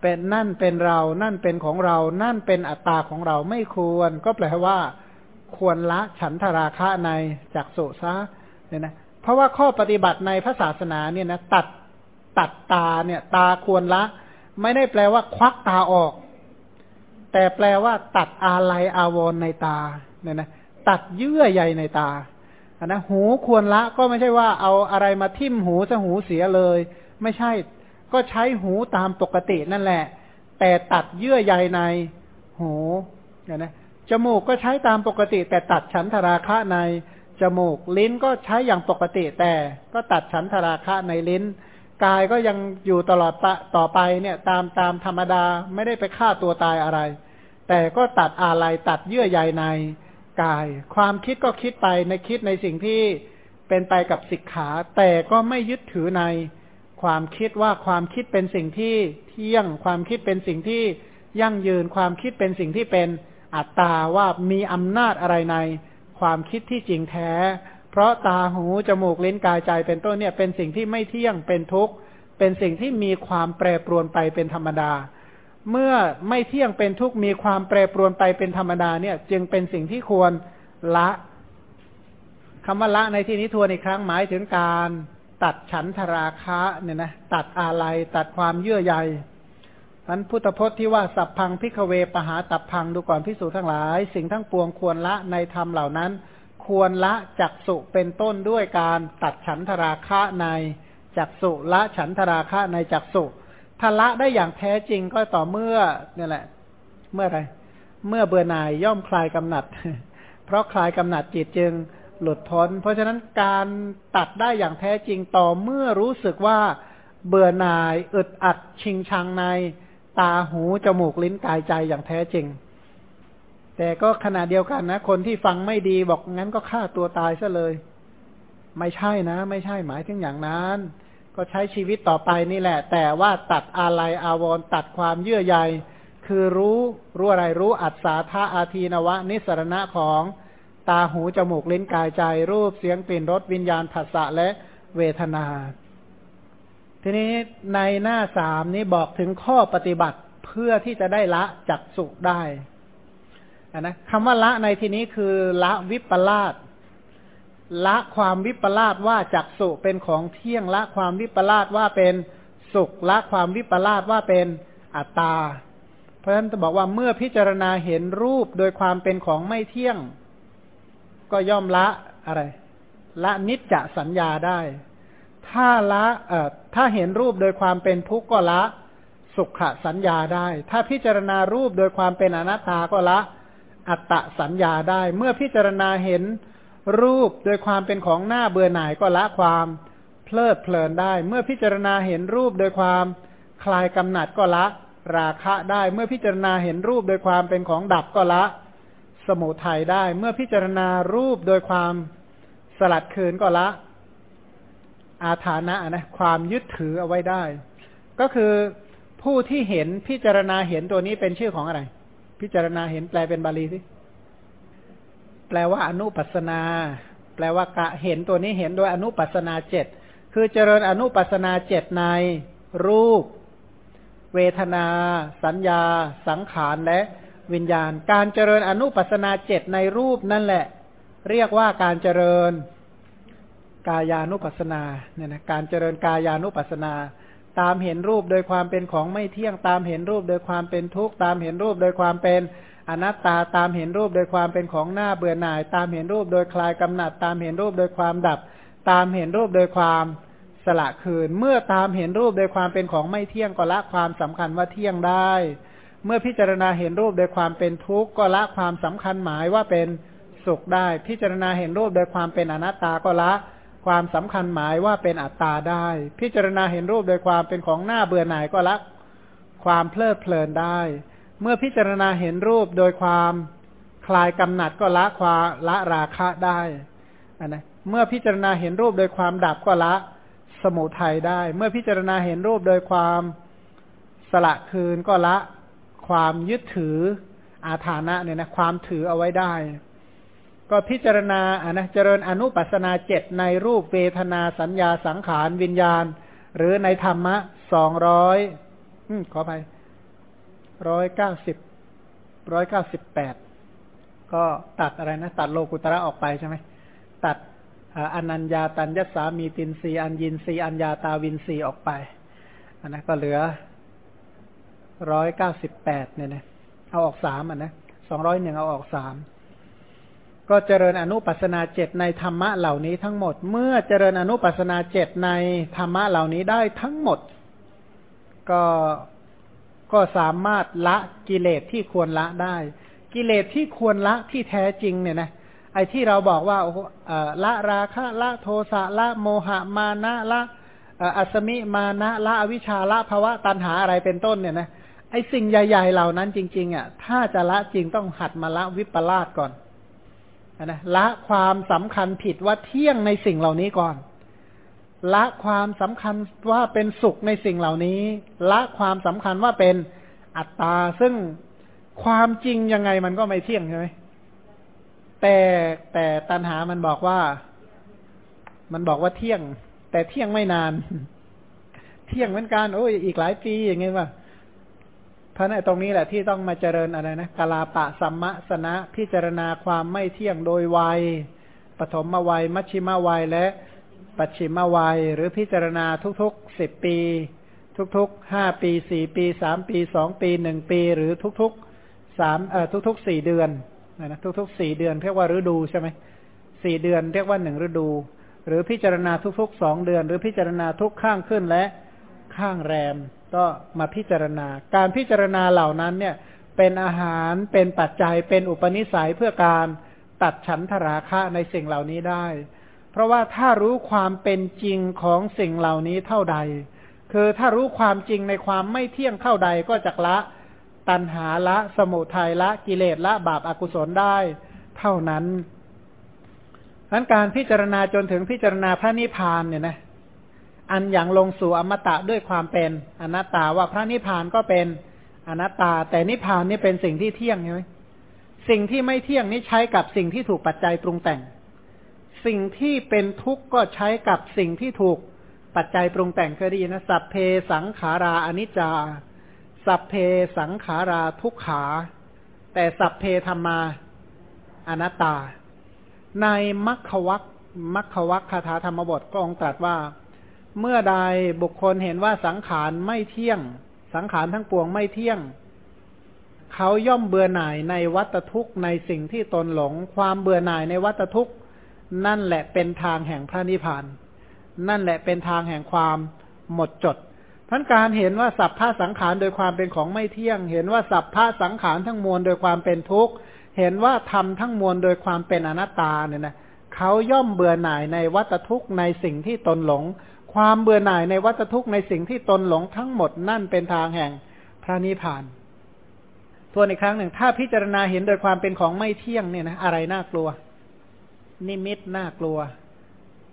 เป็นนั่นเป็นเรา นั่นเป็นของเรา นั่นเป็นอัตตาของเราไม่ควร ก็แปลว่า ควรละฉันทราคะในจักสุซะเนี่ยนะ เพราะว่าข้อปฏิบัติในพระศาสนาเนี่ยนะตัดตัดตาเนี่ย ตาควรละ ไม่ได้แปลว่า ควักตาออก แต่แปลว่า ตัดอาลัยอาวรในตาเนี่ยนะตัดเยื่อใยในตาอันนะหูควรละก็ไม่ใช่ว่าเอาอะไรมาทิ่มหูจะหูเสียเลย ไม่ใช่ ก็ใช้หูตามปกตินั่นแหละ แต่ตัดเยื่อใยในหูเนี่ยนะจมูกก็ใช้ตามปกติ แต่ตัดฉันทราคะในจมูก ลิ้นก็ใช้อย่างปกติ แต่ก็ตัดฉันทราคะในลิ้น กายก็ยังอยู่ตลอดต่อไปเนี่ย ตามตามธรรมดาไม่ได้ไปฆ่าตัวตายอะไร แต่ก็ตัดอะไรตัดเยื่อใยในกาย ความคิดก็คิดไปในคิดในสิ่งที่เป็นไปกับสิกขา แต่ก็ไม่ยึดถือใน ความคิดว่าความคิดเป็นสิ่งที่เที่ยง ความคิดเป็นสิ่งที่ยั่งยืน ความคิดเป็นสิ่งที่เป็นอัตตาว่ามีอำนาจอะไรใน ความคิดที่จริงแท้ เพราะตาหูจมูกลิ้นกายใจเป็นต้นเนี่ย เป็นสิ่งที่ไม่เที่ยงเป็นทุกข์เป็นสิ่งที่มีความแปรปรวนไปเป็นธรรมดา เมื่อไม่เที่ยงเป็นทุกข์มีความแปรปรวนไปเป็นธรรมดาเนี่ย จึงเป็นสิ่งที่ควรละคำว่าละในที่นี้ทวนอีกครั้งหมายถึงการ ตัดฉันทราคะเนี่ยนะตัดอาลัยตัดความเยื่อใยนั้นพุทธพจน์ที่ว่าสัพพังพิกเวปหาตับพังดูก่อนพิสูจทั้งหลาย สิ่งทั้งปวงควรละในธรรมเหล่านั้น ควรละจักสุเป็นต้นด้วยการตัดฉันทราคะในจักสุละฉันทราคะในจักสุถ้าละได้อย่างแท้จริงก็ต่อเมื่อเนี่ยแหละ เมื่อไรเมื่อเบื่อหน่ายย่อมคลายกำหนัด เพราะคลายกำหนัดจิตจึง หลุดพ้น เพราะฉะนั้นการตัดได้อย่างแท้จริงต่อเมื่อรู้สึกว่าเบื่อหน่ายอึดอัดชิงชังในตาหูจมูกลิ้นกายใจอย่างแท้จริง แต่ก็ขณะเดียวกันนะ คนที่ฟังไม่ดีบอกงั้นก็ฆ่าตัวตายซะเลย ไม่ใช่นะ ไม่ใช่หมายถึงอย่างนั้น ก็ใช้ชีวิตต่อไปนี่แหละ แต่ว่าตัดอะไรอาวรตัดความเยื่อใยคือรู้รู้อะไรรู้อัศาธาอาทีนวะ นิสรณะของ ตาหูจมูกลิ้นกายใจ รูปเสียงกลิ่นรสวิญญาณผัสสะและเวทนา ทีนี้ในหน้าสามนี้บอกถึงข้อปฏิบัติเพื่อที่จะได้ละจักสุได้นะคำว่าละในที่นี้คือละวิปลาสละความวิปลาสว่าจักสุเป็นของเที่ยงละความวิปลาสว่าเป็นสุขละความวิปลาสว่าเป็นอัตตา เพราะฉะนั้นจะบอกว่าเมื่อพิจารณาเห็นรูปโดยความเป็นของไม่เที่ยง ก็ย่อมละอะไร ละนิจจะสัญญาได้ ถ้าละเอ่อถ้าเห็นรูปโดยความเป็นทุกข์ก็ละสุขสัญญาได้ ถ้าพิจารณารูปโดยความเป็นอนัตตาก็ละอัตตสัญญาได้ เมื่อพิจารณาเห็นรูปโดยความเป็นของหน้าเบื่อหน่ายก็ละความเพลิดเพลินได้ เมื่อพิจารณาเห็นรูปโดยความคลายกำหนัดก็ละราคะได้ เมื่อพิจารณาเห็นรูปโดยความเป็นของดับก็ละ สมุทัยได้ เมื่อพิจารณารูปโดยความสลัดคืนก็ละ อาฐานะนะความยึดถือเอาไว้ได้ ก็คือผู้ที่เห็นพิจารณาเห็นตัวนี้เป็นชื่อของอะไร พิจารณาเห็นแปลเป็นบาลีสิแปลว่าอนุปัสนา แปลว่ากะเห็นตัวนี้เห็นโดยอนุปัสนาเจ็ดคือเจริญอนุปัสนาเจ็ดใน รูป เวทนา สัญญา สังขารและ วิญญาณ การเจริญอนุปัสนาเจ็ดในรูปนั่นแหละ เรียกว่าการเจริญกายานุปัสนาเนี่ยนะการเจริญกายานุปัสนา ตามเห็นรูปโดยความเป็นของไม่เที่ยงตามเห็นรูปโดยความเป็นทุกข์ตามเห็นรูปโดยความเป็นอนัตตาตามเห็นรูปโดยความเป็นของหน้าเบื่อหน่าย ตามเห็นรูปโดยคลายกำหนัด ตามเห็นรูปโดยความดับ ตามเห็นรูปโดยความสละคืน เมื่อตามเห็นรูปโดยความเป็นของไม่เที่ยงก็ละความสำคัญว่าเที่ยงได้ เมื่อพิจารณาเห็นรูปโดยความเป็นทุกข์ก็ละความสำคัญหมายว่าเป็นสุขได้ พิจารณาเห็นรูปโดยความเป็นอนัตตาก็ละ ความสำคัญหมายว่าเป็นอัตตาได้ พิจารณาเห็นรูปโดยความเป็นของหน้าเบื่อหน่ายก็ละ ความเพลิดเพลินได้ เมื่อพิจารณาเห็นรูปโดยความคลายกำหนัดก็ละความละราคะได้อันนะเมื่อพิจารณาเห็นรูปโดยความดับก็ละสมุทัยได้ เมื่อพิจารณาเห็นรูปโดยความสละคืนก็ละ ความยึดถืออาถานะเนี่ยนะความถือเอาไว้ได้ ก็พิจารณาอะนะเจริญอนุปัสนาเจ็ดในรูปเวทนาสัญญาสังขารวิญญาณ หรือในธรรมะสองร้อยขอไปร้อยเก้าสิบร้อยเก้าสิบแปดก็ตัดอะไรนะ ตัดโลกุตระออกไปใช่ไหมตัดอนัญญาตัญญสามีตินรีอัญญินรีอัญญาตาวินรีออกไปอันนั้นก็เหลือ ร้อยเก้าสิบแปดเนี่ยนะเอาออกสามอะนะสองร้อยหนึ่งเอาออกสามก็เจริญอนุปัสนาเจ็ดในธรรมะเหล่านี้ทั้งหมด เมื่อเจริญอนุปัสนาเจ็ดในธรรมะเหล่านี้ได้ทั้งหมด ก็ก็สามารถละกิเลสที่ควรละได้ กิเลสที่ควรละที่แท้จริงเนี่ยนะไอ้ที่เราบอกว่าละราคะละโทสะละโมหะมานะละอัสมิมานะละอวิชาละภาวะตันหาอะไรเป็นต้นเนี่ยนะ ไอ้สิ่งใหญ่ ๆ เหล่านั้นจริง ๆ อะ ถ้าจะละจริงต้องหัดมาละวิปลาสก่อนนะละความสำคัญผิดว่าเที่ยงในสิ่งเหล่านี้ก่อน ละความสำคัญว่าเป็นสุขในสิ่งเหล่านี้ ละความสำคัญว่าเป็นอัตตา ซึ่งความจริงยังไงมันก็ไม่เที่ยงใช่ไหมแต่แต่ตัณหามันบอกว่า มันบอกว่าเที่ยง แต่เที่ยงไม่นาน เที่ยงเหมือนกันโอ้ยอีกหลายปีอย่างเงี้ยว่า พราะในตรงนี้แหละที่ต้องมาเจริญอะไรนะกาลาปะสัมมะสนะพิจารณาความไม่เที่ยงโดยวัย ปฐมวัย มัชชิมวัยและปัจฉิมวัย หรือพิจารณาทุกๆสิบปี ทุกๆห้าปีสี่ปีสามปีสองปีหนึ่งปี หรือทุกๆสามเอ่อทุกๆสี่เดือนนะทุกๆสี่เดือนเรียกว่าฤดูใช่ไหมสี่เดือนเรียกว่าหนึ่งฤดู หรือพิจารณาทุกๆสองเดือน หรือพิจารณาทุกข้างขึ้นและข้างแรม ก็มาพิจารณา การพิจารณาเหล่านั้นเนี่ย เป็นอาหารเป็นปัจจัยเป็นอุปนิสัยเพื่อการตัดฉันทราคะในสิ่งเหล่านี้ได้ เพราะว่าถ้ารู้ความเป็นจริงของสิ่งเหล่านี้เท่าใด คือถ้ารู้ความจริงในความไม่เที่ยงเท่าใดก็จะละ ตัณหาละ สมุทัยละกิเลสละบาปอากุศลได้ เท่านั้นนั้นการพิจารณาจนถึงพิจารณาพระนิพพานเนี่ยนะ อันอย่างลงสู่อมตะด้วยความเป็นอนัตตาว่าพระนิพพานก็เป็นอนัตตา แต่นิพพานนี่เป็นสิ่งที่เที่ยงใช่ไหมสิ่งที่ไม่เที่ยงนี้ใช้กับสิ่งที่ถูกปัจจัยปรุงแต่ง สิ่งที่เป็นทุกข์ก็ใช้กับสิ่งที่ถูกปัจจัยปรุงแต่งเคยได้ยินนะสัพเพสังขาราอนิจจา สัพเพสังขาราทุกขา แต่สัพเพธรรมาอนัตตา ในมัคควักมัคควักคาถาธรรมบทก็องตรัสว่า เมื่อใดบุคคลเห็นว่าสังขารไม่เที่ยง สังขารทั้งปวงไม่เที่ยง เขาย่อมเบื่อหน่ายในวัตทุกข์ในสิ่งที่ตนหลง ความเบื่อหน่ายในวัตทุกข์ นั่นแหละเป็นทางแห่งพระนิพพาน นั่นแหละเป็นทางแห่งความหมดจดท่านการเห็นว่าสัพพะสังขารโดยความเป็นของไม่เที่ยง เห็นว่าสัพพะสังขารทั้งมวลโดยความเป็นทุกข์ เห็นว่าธรรมทั้งมวลโดยความเป็นอนัตตาเนี่ยนะเขาย่อมเบื่อหน่ายในวัตทุกข์ในสิ่งที่ตนหลง ความเบื่อหน่ายในวัตทุกข์ในสิ่งที่ตนหลงทั้งหมดนั่นเป็นทางแห่งพระนิพพาน ทวนอีกครั้งหนึ่ง ถ้าพิจารณาเห็นโดยความเป็นของไม่เที่ยงเนี่ยนะอะไรน่ากลัว นิมิตน่ากลัว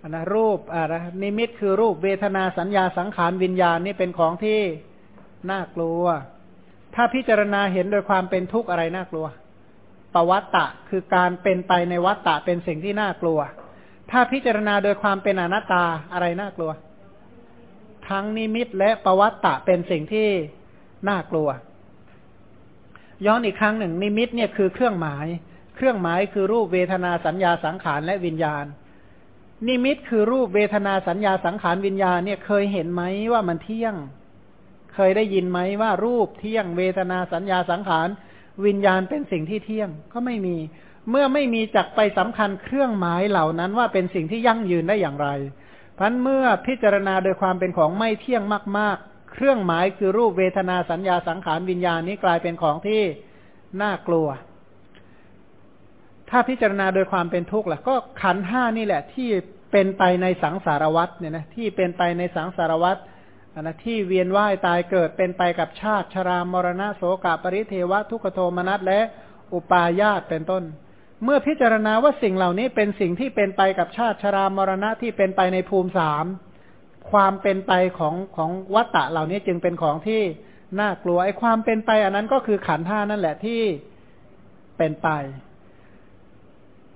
นะรูปอะไรนิมิตคือรูปเวทนาสัญญาสังขารวิญญาณนี่เป็นของที่น่ากลัว ถ้าพิจารณาเห็นโดยความเป็นทุกข์อะไรน่ากลัวปวัตตะคือการเป็นไปในวัตตะเป็นสิ่งที่น่ากลัว ถ้าพิจารณาโดยความเป็นอนัตตาอะไรน่ากลัว ทั้งนิมิตและประวัตตะเป็นสิ่งที่น่ากลัว ย้อนอีกครั้งหนึ่ง นิมิตเนี่ยคือเครื่องหมาย เครื่องหมายคือรูปเวทนาสัญญาสังขารและวิญญาณ นิมิตคือรูปเวทนาสัญญาสังขารวิญญาณเนี่ยเคยเห็นไหมว่ามันเที่ยง เคยได้ยินไหมว่ารูปเที่ยงเวทนาสัญญาสังขารวิญญาณเป็นสิ่งที่เที่ยงก็ไม่มี เมื่อไม่มีจักไปสำคัญเครื่องหมายเหล่านั้นว่าเป็นสิ่งที่ยั่งยืนได้อย่างไร พันเมื่อพิจารณาโดยความเป็นของไม่เที่ยงมาก ๆ เครื่องหมายคือรูปเวทนาสัญญาสังขารวิญญาณนี้กลายเป็นของที่น่ากลัว ถ้าพิจารณาโดยความเป็นทุกข์ล่ะก็ขันห้านี่แหละ ที่เป็นไปในสังสารวัฏเนี่ยนะที่เป็นไปในสังสารวัฏนะที่เวียนว่ายตายเกิดเป็นไปกับชาติชรามรณะโสกปริเทวะทุกขโทมนัสและอุปาญาตเป็นต้น เมื่อพิจารณาว่าสิ่งเหล่านี้เป็นสิ่งที่เป็นไปกับชาติชรามรณะที่เป็นไปในภูมิสามความเป็นไปของของวัตตะเหล่านี้จึงเป็นของที่น่ากลัวไอ้ความเป็นไป อันนั้นก็คือขันธ์ห้านั่นแหละที่เป็นไป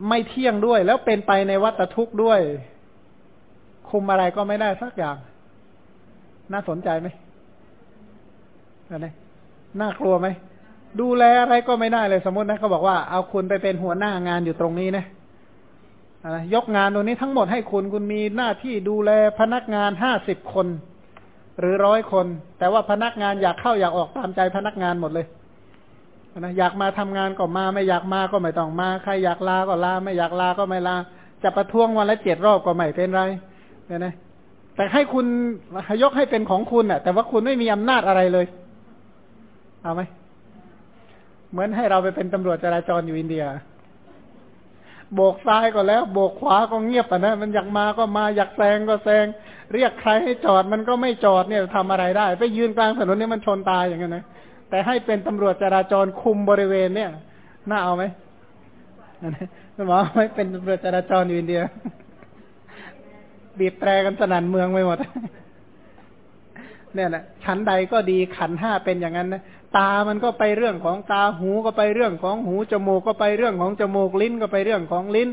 ไม่เที่ยงด้วย แล้วเป็นไปในวัฏทุกข์ด้วย คุมอะไรก็ไม่ได้สักอย่าง น่าสนใจไหมอะไรน่ากลัวไหม ดูแลอะไรก็ไม่ได้เลยสมมตินะเขาบอกว่าเอาคุณไปเป็นหัวหน้างานอยู่ตรงนี้นะยกงานตรงนี้ทั้งหมดให้คุณคุณมีหน้าที่ดูแลพนักงานห้าสิบคน หรือร้อยคน แต่ว่าพนักงานอยากเข้าอยากออกตามใจพนักงานหมดเลยนะอยากมาทำงานก็มาไม่อยากมาก็ไม่ต้องมา ใครอยากลาก็ลา ไม่อยากลาก็ไม่ลา จะประท้วงวันละเจ็ดรอบก็ไม่เป็นไรเนี่ยนะแต่ให้คุณยกให้เป็นของคุณอะ แต่ว่าคุณไม่มีอำนาจอะไรเลย เอาไหม เหมือนให้เราไปเป็นตำรวจจราจรอยู่อินเดีย โบกซ้ายก็แล้ว โบกขวาก็เงียบอะนะมันอยากมาก็มาอยากแซงก็แซง เรียกใครให้จอดมันก็ไม่จอดเนี่ยทำอะไรได้ ไปยืนกลางถนนเนี่ยมันชนตายอย่างเงี้ยนะแต่ให้เป็นตำรวจจราจรคุมบริเวณเนี่ยน่าเอาไหมคุณหมอไม่เป็นตำรวจจราจรอยู่อินเดีย บีบแตรกันสนั่นเมืองไปหมดเนี่ยแหละชั้นใดก็ดีขันห้าเป็นอย่างนั้นนะ ตามันก็ไปเรื่องของตาหูก็ไปเรื่องของหูจมูกก็ไปเรื่องของจมูกลิ้นก็ไปเรื่องของลิ้น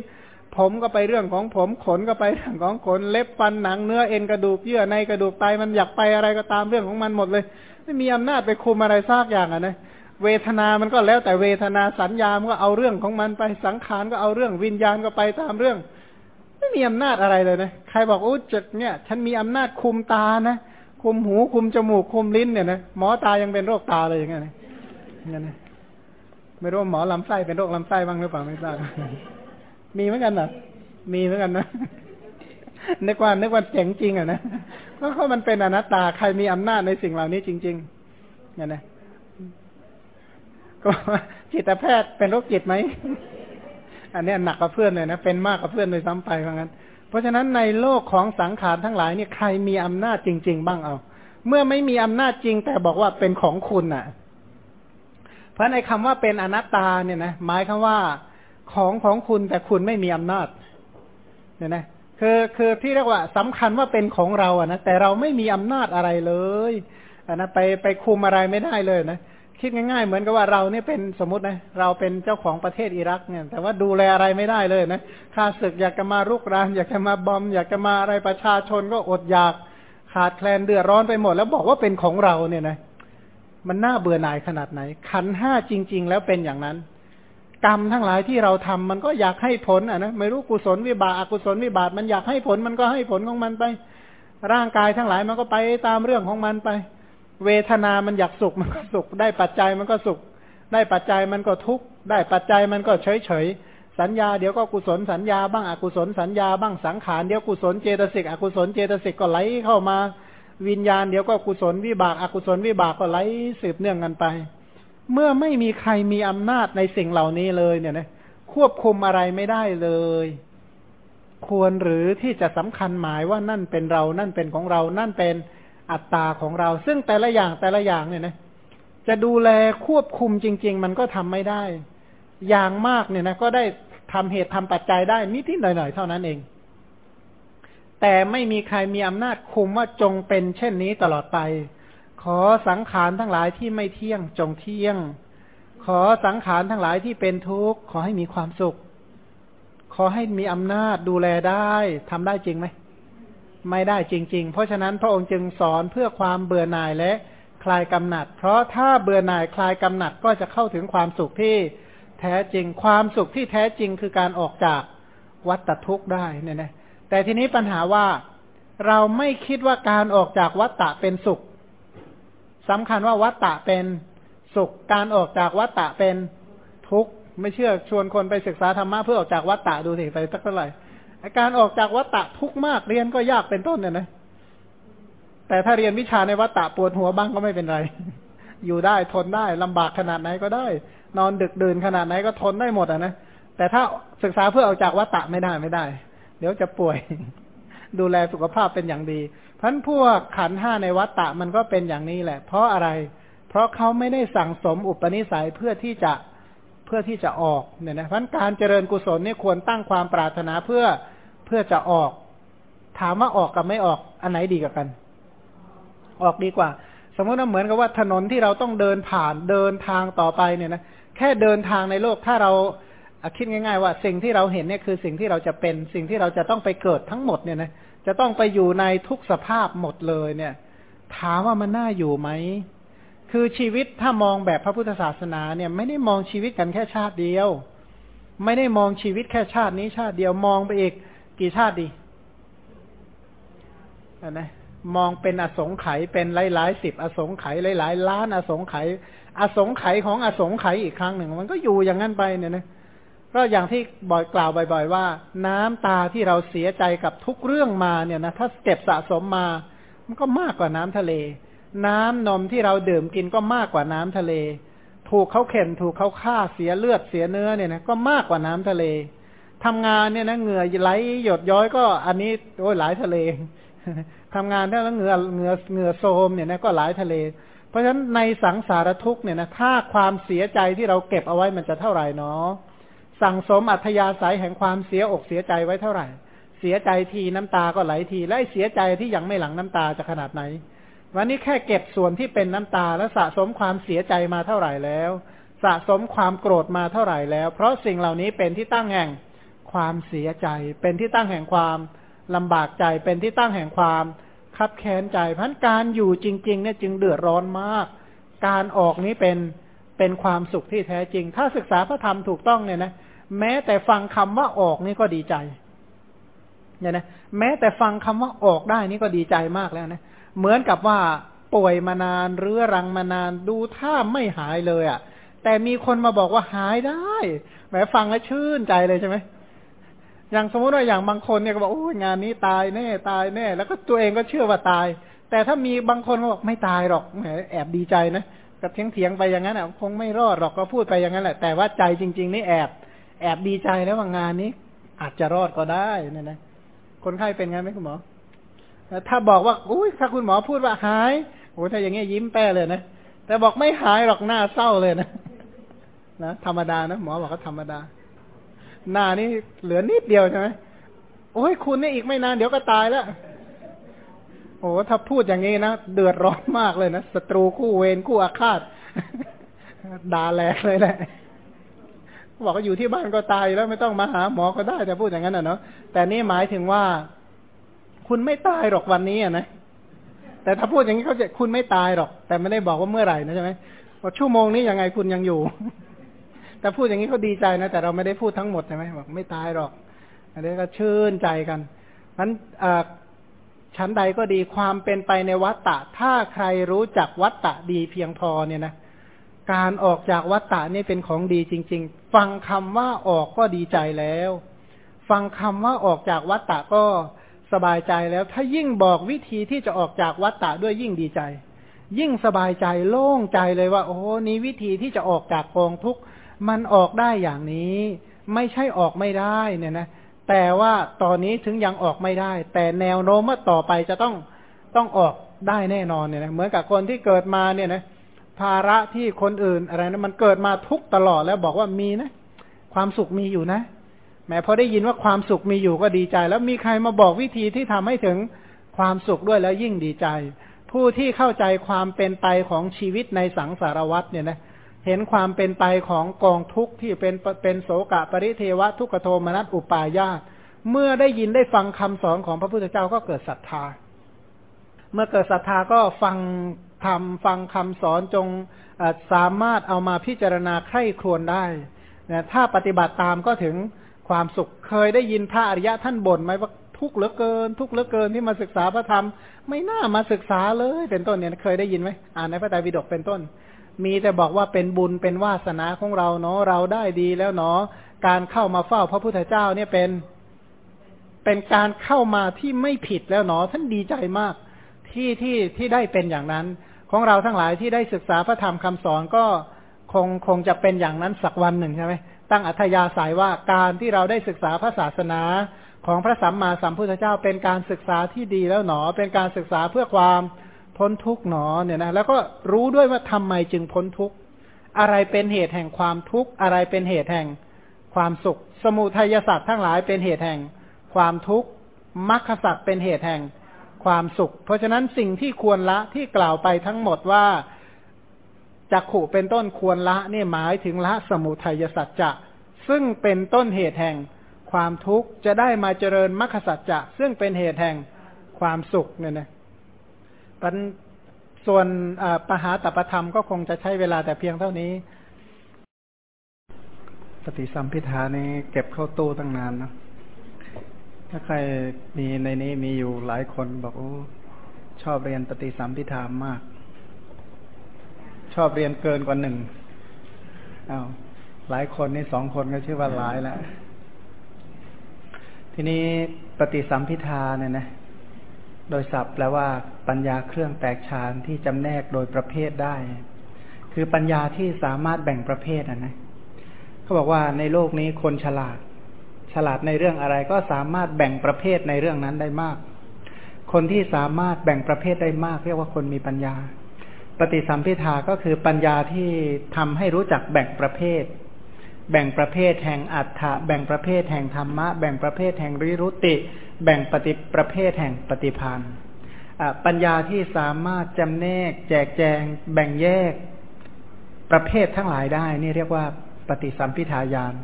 ผมก็ไปเรื่องของผมขนก็ไปเรื่องของขนเล็บฟันหนังเนื้อเอ็นกระดูกเยื่อในกระดูกไตมันอยากไปอะไรก็ตามเรื่องของมันหมดเลย ไม่มีอำนาจไปคุมอะไรซากอย่างอะนะเวทนามันก็แล้วแต่เวทนาสัญญามันก็เอาเรื่องของมันไปสังขารก็เอาเรื่องวิญญาณก็ไปตามเรื่อง ไม่มีอำนาจอะไรเลยนะใครบอกโอ้จดเนี่ย ฉันมีอำนาจคุมตานะ คุมหูคุมจมูกคุมลิ้นเนี่ยนะหมอตายังเป็นโรคตาเลยอย่างเงี้ยนะอย่างเงี้ยนะไม่รู้หมอลำไส้เป็นโรคลำไส้บ้างหรือเปล่าไม่ทราบมีเหมือนกันนะมีเหมือนกันนะนึกว่านึกว่าเจ๋งจริงอะนะเพราะมันเป็นอนัตตาใครมีอำนาจในสิ่งเหล่านี้จริงๆเนี่ยนะก็จิตแพทย์เป็นโรคจิตไหมอันนี้หนักกว่าเพื่อนเลยนะเป็นมากกว่าเพื่อนเลยซ้ำไปเพราะงั้น เพราะฉะนั้นในโลกของสังขารทั้งหลายเนี่ยใครมีอำนาจจริง ๆ บ้างเอา เมื่อไม่มีอำนาจจริง แต่บอกว่าเป็นของคุณอะ เพราะในคำว่าเป็นอนัตตาเนี่ยนะหมายคำว่าของของคุณแต่คุณไม่มีอำนาจ เนี่ยนะคือคือที่เรียกว่าสำคัญว่าเป็นของเราอะนะแต่เราไม่มีอำนาจอะไรเลยอะนะไปไปคุมอะไรไม่ได้เลยนะ คิดง่ายๆ เหมือนกับว่าเราเนี่ยเป็นสมมตินะเราเป็นเจ้าของประเทศอิรักเนี่ย แต่ว่าดูแลอะไรไม่ได้เลยนะข้าศึกอยากจะมารุกราน อยากจะมาบอม อยากจะมาอะไรประชาชนก็อดอยากขาดแคลนเดือดร้อนไปหมด แล้วบอกว่าเป็นของเราเนี่ยนะมันน่าเบื่อหน่ายขนาดไหน ขันห้าจริง ๆ แล้วเป็นอย่างนั้น กรรมทั้งหลายที่เราทำมันก็อยากให้ผลอะนะไม่รู้กุศลวิบากอกุศลวิบากมันอยากให้ผลมันก็ให้ผลของมันไป ร่างกายทั้งหลายมันก็ไปตามเรื่องของมันไป เวทนามันอยากสุขมันก็สุข ได้ปัจจัยมันก็สุข ได้ปัจจัยมันก็ทุกข์ได้ปัจจัยมันก็เฉยเฉยสัญญาเดี๋ยวก็กุศลสัญญาบ้างอกุศลสัญญาบ้างสังขารเดี๋ยวกุศลเจตสิกอกุศลเจตสิกก็ไหลเข้ามา วิญญาณเดี๋ยวก็กุศลวิบากอกุศลวิบากก็ไหลสืบเนื่องกันไป เมื่อไม่มีใครมีอำนาจในสิ่งเหล่านี้เลยเนี่ยนะควบคุมอะไรไม่ได้เลย ควรหรือที่จะสำคัญหมายว่านั่นเป็นเรา นั่นเป็นของเรา นั่นเป็น อัตตาของเรา ซึ่งแต่ละอย่างแต่ละอย่างเนี่ยนะจะดูแลควบคุมจริง ๆ มันก็ทำไม่ได้ อย่างมากเนี่ยนะก็ได้ทำเหตุทำปัจจัยได้นิดๆหน่อยๆเท่านั้นเอง แต่ไม่มีใครมีอำนาจคุมว่าจงเป็นเช่นนี้ตลอดไป ขอสังขารทั้งหลายที่ไม่เที่ยงจงเที่ยง ขอสังขารทั้งหลายที่เป็นทุกข์ขอให้มีความสุข ขอให้มีอำนาจดูแลได้ทำได้จริงไหม ไม่ได้จริง ๆ เพราะฉะนั้นพระองค์จึงสอนเพื่อความเบื่อหน่ายและคลายกำหนัด เพราะถ้าเบื่อหน่ายคลายกำหนัดก็จะเข้าถึงความสุขที่แท้จริงความสุขที่แท้จริงคือการออกจากวัฏทุกข์ได้เนี่ยนะแต่ทีนี้ปัญหาว่าเราไม่คิดว่าการออกจากวัฏฏะเป็นสุขสำคัญว่าวัฏฏะเป็นสุข การออกจากวัฏฏะเป็นทุกข์ไม่เชื่อชวนคนไปศึกษาธรรมะเพื่อออกจากวัฏฏะดูสิไปสักเท่าไหร่ การออกจากวัตตะทุกมากเรียนก็ยากเป็นต้นเนี่ยนะ แต่ถ้าเรียนวิชาในวัตตะปวดหัวบ้างก็ไม่เป็นไร อยู่ได้ทนได้ลำบากขนาดไหนก็ได้ นอนดึกดื่นขนาดไหนก็ทนได้หมดอะนะแต่ถ้าศึกษาเพื่อออกจากวัตตะไม่ได้ไม่ได้ เดี๋ยวจะป่วย ดูแลสุขภาพเป็นอย่างดีพันพวกขันห้าในวัตตะมันก็เป็นอย่างนี้แหละ เพราะอะไร เพราะเขาไม่ได้สั่งสมอุปนิสัยเพื่อที่จะเพื่อที่จะออกเนี่ยนะเพราะการเจริญกุศลนี่ควรตั้งความปรารถนาเพื่อ เพื่อจะออก ถามว่าออกกับไม่ออก อันไหนดีกว่ากัน ออกดีกว่า สมมติว่าเหมือนกับว่าถนนที่เราต้องเดินผ่านเดินทางต่อไปเนี่ยนะแค่เดินทางในโลกถ้าเราคิดง่ายๆว่า สิ่งที่เราเห็นเนี่ยคือสิ่งที่เราจะเป็นสิ่งที่เราจะต้องไปเกิดทั้งหมดเนี่ยนะจะต้องไปอยู่ในทุกสภาพหมดเลยเนี่ย ถามว่ามันน่าอยู่ไหมคือชีวิตถ้ามองแบบพระพุทธศาสนาเนี่ย ไม่ได้มองชีวิตกันแค่ชาติเดียว ไม่ได้มองชีวิตแค่ชาตินี้ชาติเดียวมองไปอีก กี่ชาติดีนะมองเป็นอสงไขยเป็นหลายๆสิบอสงไขยหลายๆล้านอสงไขยอสงไขยของอสงไขยอีกครั้งหนึ่ง มันก็อยู่อย่างนั้นไปเนี่ยนะก็อย่างที่บ่อยกล่าวบ่อย ๆ ว่า น้ำตาที่เราเสียใจกับทุกเรื่องมาเนี่ยนะถ้าเก็บสะสมมา มันก็มากกว่าน้ำทะเล น้ำนมที่เราดื่มกินก็มากกว่าน้ำทะเล ถูกเขาเข็นถูกเขาฆ่าเสียเลือดเสียเนื้อเนี่ยนะก็มากกว่าน้ำทะเล ทำงานเนี่ยนะเหงื่อไหลหยดย้อยก็ อันนี้โอ้ยหลายทะเลทำงานแล้วเหงื่อเหงื่อเหงื่อโซมเนี่ยนะก็หลายทะเล เพราะฉะนั้นในสังสารทุกเนี่ยนะถ้าความเสียใจที่เราเก็บเอาไว้มันจะเท่าไหร่เนาะสั่งสมอัธยาศัยแห่งความเสียอกเสียใจไว้เท่าไหร่ เสียใจทีน้ำตาก็ไหลที และเสียใจที่ยังไม่หลังน้ำตาจะขนาดไหน วันนี้แค่เก็บส่วนที่เป็นน้ำตาและสะสมความเสียใจมาเท่าไหร่แล้ว สะสมความโกรธมาเท่าไหร่แล้ว เพราะสิ่งเหล่านี้เป็นที่ตั้งแห่ง ความเสียใจ เป็นที่ตั้งแห่งความลำบากใจ เป็นที่ตั้งแห่งความคับแค้นใจพันการอยู่จริง ๆ เนี่ยจึงเดือดร้อนมาก การออกนี้เป็นเป็นความสุขที่แท้จริง ถ้าศึกษาพระธรรมถูกต้องเนี่ยนะแม้แต่ฟังคำว่าออกนี่ก็ดีใจเนี่ยนะแม้แต่ฟังคำว่าออกได้นี่ก็ดีใจมากแล้วนะเหมือนกับว่าป่วยมานานเรื้อรังมานานดูท่าไม่หายเลยอะ่ะ แต่มีคนมาบอกว่าหายได้แหมฟังแล้วชื่นใจเลยใช่ไหม อย่างสมมติว่าอย่างบางคนเนี่ยก็บอกโอ้ยงานนี้ตายแน่ตายแน่ แล้วก็ตัวเองก็เชื่อว่าตาย แต่ถ้ามีบางคนมาบอกไม่ตายหรอกแหมแอบดีใจนะกับเถียงเถียงไปอย่างนั้นอะคงไม่รอดหรอกก็พูดไปอย่างนั้นแหละแต่ว่าใจจริง ๆ นี่แอบแอบดีใจแล้วว่างานนี้ อาจจะรอดก็ได้นี่นะคนไข้เป็นไงไหมคุณหมอถ้าบอกว่าอุ้ยถ้าคุณหมอพูดว่าหายโอ้ถ้าอย่างเงี้ยยิ้มแป้เลยนะแต่บอกไม่หายหรอกหน้าเศร้าเลยนะนะธรรมดานะหมอบอกก็ธรรมดา หน้านี่เหลือนิดเดียวใช่ไหมโอ้ยคุณนี่อีกไม่นานเดี๋ยวก็ตายแล้วโอ้ถ้าพูดอย่างนี้นะเดือดร้อนมากเลยนะศัตรูคู่เวรคู่อาฆาตด่าแหลกเลยแหละบอกว่าอยู่ที่บ้านก็ตายแล้วไม่ต้องมาหาหมอก็ได้แต่พูดอย่างนั้นอะเนาะแต่นี่หมายถึงว่า คุณไม่ตายหรอกวันนี้อะนะแต่ถ้าพูดอย่างนี้เขาจะคุณไม่ตายหรอก แต่ไม่ได้บอกว่าเมื่อไหร่นะใช่ไหมว่าชั่วโมงนี้ยังไงคุณยังอยู่ แต่พูดอย่างนี้เขาดีใจนะ แต่เราไม่ได้พูดทั้งหมดใช่ไหมบอกไม่ตายหรอก อันนี้ก็ชื่นใจกันนั้นชั้นใดก็ดีความเป็นไปในวัตตะ ถ้าใครรู้จักวัตตะดีเพียงพอเนี่ยนะการออกจากวัตตะนี่เป็นของดีจริง ๆ ฟังคำว่าออกก็ดีใจแล้ว ฟังคำว่าออกจากวัตตะก็สบายใจแล้ว ถ้ายิ่งบอกวิธีที่จะออกจากวัฏฏะด้วยยิ่งดีใจ ยิ่งสบายใจโล่งใจเลยว่า โอ้นี้วิธีที่จะออกจากกองทุกข์ มันออกได้อย่างนี้ ไม่ใช่ออกไม่ได้เนี่ยนะ แต่ว่าตอนนี้ถึงยังออกไม่ได้ แต่แนวโน้มว่าต่อไปจะต้องต้องออกได้แน่นอนเนี่ยนะเหมือนกับคนที่เกิดมาเนี่ยนะภาระที่คนอื่นอะไรนะมันเกิดมาทุกตลอดแล้วบอกว่ามีนะ ความสุขมีอยู่นะแม้พอได้ยินว่าความสุขมีอยู่ก็ดีใจ แล้วมีใครมาบอกวิธีที่ทำให้ถึงความสุขด้วยแล้วยิ่งดีใจ ผู้ที่เข้าใจความเป็นไปของชีวิตในสังสารวัฏเนี่ยนะ เห็นความเป็นไปของกองทุกข์ที่เป็นเป็นโสกะปริเทวะทุกขโทมนัสอุปายาตเมื่อได้ยินได้ฟังคำสอนของพระพุทธเจ้าก็เกิดศรัทธา เมื่อเกิดศรัทธาก็ฟังทำฟังคำสอนจงสามารถเอามาพิจารณาใคร่ครวญได้นะถ้าปฏิบัติตามก็ถึงความสุขเคยได้ยินพระอริยะท่านบ่นไหมว่าทุกข์เหลือเกิน ทุกข์เหลือเกินที่มาศึกษาพระธรรม ไม่น่ามาศึกษาเลยเป็นต้นเนี่ยเคยได้ยินไหมอ่านในพระไตรปิฎกเป็นต้น มีแต่บอกว่าเป็นบุญเป็นวาสนาของเราเนาะเราได้ดีแล้วเนาะการเข้ามาเฝ้าพระพุทธเจ้าเนี่ยเป็นเป็นการเข้ามาที่ไม่ผิดแล้วเนาะท่านดีใจมาก ที่ที่ที่ได้เป็นอย่างนั้น ของเราทั้งหลายที่ได้ศึกษาพระธรรมคำสอนก็คงคงจะเป็นอย่างนั้นสักวันหนึ่งใช่ไหมตั้งอัธยาศัยว่าการที่เราได้ศึกษาพระศาสนาของพระสัมมาสัมพุทธเจ้าเป็นการศึกษาที่ดีแล้วหนอ เป็นการศึกษาเพื่อความ พ้นทุกข์หนอเนี่ยนะแล้วก็รู้ด้วยว่าทำไมจึงพ้นทุกข์อะไรเป็นเหตุแห่งความทุกข์อะไรเป็นเหตุแห่งความสุข สมุทัยศาสตร์ทั้งหลายเป็นเหตุแห่งความทุกข์มรรคสัตว์เป็นเหตุแห่งความสุข เพราะฉะนั้นสิ่งที่ควรละที่กล่าวไปทั้งหมดว่าจักขู่เป็นต้นควรละนี่หมายถึงละสมุทัยสัจจะ ซึ่งเป็นต้นเหตุแห่งความทุกข์จะได้มาเจริญมรรคสัจจะ ซึ่งเป็นเหตุแห่งความสุขเนี่ยนะ ปันส่วนปหาตประธรรมก็คงจะใช้เวลาแต่เพียงเท่านี้ ปฏิสัมพิธานี้เก็บเข้าตู้ตั้งนานนะถ้าใครมีในนี้มีอยู่หลายคนบอกโอ้ชอบเรียนปฏิสัมพิธามมาก ชอบเรียนเกินกว่าหนึ่งอา้าวหลายคนนี่สองคนก็ชื่อว่าหลายแล้วทีนี้ปฏิสัมพิธาเนี่ยนะ โดยศัพท์แปลว่าปัญญาเครื่องแตกฉานที่จำแนกโดยประเภทได้ คือปัญญาที่สามารถแบ่งประเภทนะนะเขาบอกว่าในโลกนี้คนฉลาด ฉลาดในเรื่องอะไรก็สามารถแบ่งประเภทในเรื่องนั้นได้มาก คนที่สามารถแบ่งประเภทได้มาก เรียกว่าคนมีปัญญา ปฏิสัมพิทาก็คือปัญญาที่ทำให้รู้จักแบ่งประเภท แบ่งประเภทแห่งอัฏฐะแบ่งประเภทแห่งธรรมะ แบ่งประเภทแห่งริรุติ แบ่งปฏิประเภทแห่งปฏิพันธ์ปัญญาที่สามารถจำแนก แจกแจง แบ่งแยกประเภททั้งหลายได้ นี่เรียกว่า ปฏิสัมพิทายาน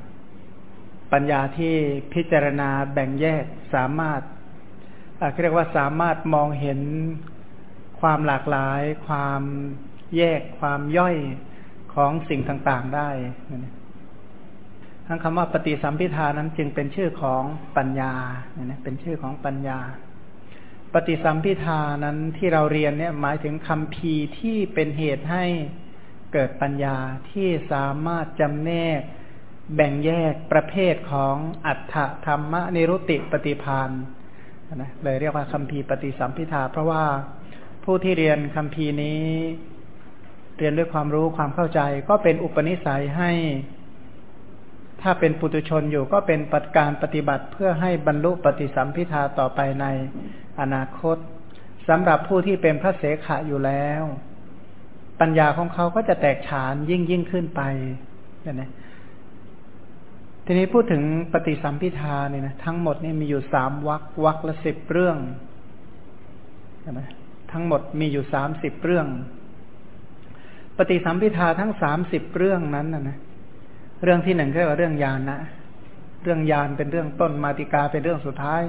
ปัญญาที่พิจารณาแบ่งแยกสามารถเรียกว่าสามารถมองเห็นความหลากหลาย ความแยกความย่อยของสิ่งต่างๆได้ ทั้งคำว่าปฏิสัมพิธานั้นจึงเป็นชื่อของปัญญาเนี่ยนะเป็นชื่อของปัญญา ปฏิสัมพิธานั้นที่เราเรียนเนี่ยหมายถึงคำพีที่เป็นเหตุให้เกิดปัญญาที่สามารถจำแนก แบ่งแยกประเภทของอัฏฐธรรมนิรุติปฏิพานนะเลยเรียกว่าคำพีปฏิสัมพิธาเพราะว่าผู้ที่เรียนคำพีนี้ เรียนด้วยความรู้ความเข้าใจ ก็เป็นอุปนิสัยให้ ถ้าเป็นปุตุชนอยู่ก็เป็นปฏิการปฏิบัติเพื่อให้บรรลุปฏิสัมพิทาต่อไปในอนาคตสำหรับผู้ที่เป็นพระเสขะอยู่แล้ว ปัญญาของเขาก็จะแตกฉานยิ่งยิ่งขึ้นไปเนี่ยนะทีนี้พูดถึงปฏิสัมพิทาเนี่ยนะทั้งหมดนี่มีอยู่สามวักวักละสิบเรื่องนะทั้งหมดมีอยู่สามสิบเรื่อง ปฏิสัมพิทาทั้งสามสิบเรื่องนั้นนะนะ เรื่องที่หนึ่งเรียกว่าเรื่องยานนะ เรื่องยานเป็นเรื่องต้นมาติกาเป็นเรื่องสุดท้าย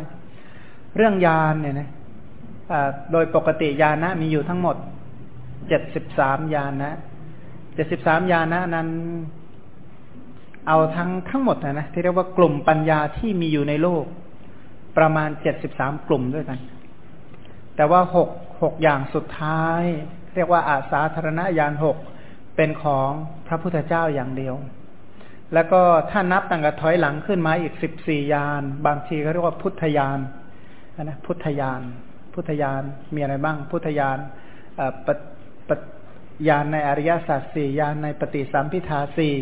เรื่องยานเนี่ยนะโดยปกติยานะมีอยู่ทั้งหมดเจ็ดสิบสามยานนะเจ็ดสิบสามยานะนั้น เอาทั้งทั้งหมดนะนะที่เรียกว่ากลุ่มปัญญาที่มีอยู่ในโลก ประมาณเจ็ดสิบสามกลุ่มด้วยกัน แต่ว่าหกหกอย่างสุดท้าย เรียกว่าอาสาธารณญาณหกเป็นของพระพุทธเจ้าอย่างเดียว แล้วก็ถ้านับตั้งแต่ถอยหลังขึ้นมาอีกสิบสี่ยาน บางทีเขาเรียกว่าพุทธยานนะพุทธญาณพุทธญาณมีอะไรบ้าง พุทธญาณปปญาณในอริยสัจสี่ญาณในปฏิสัมพิทาสี่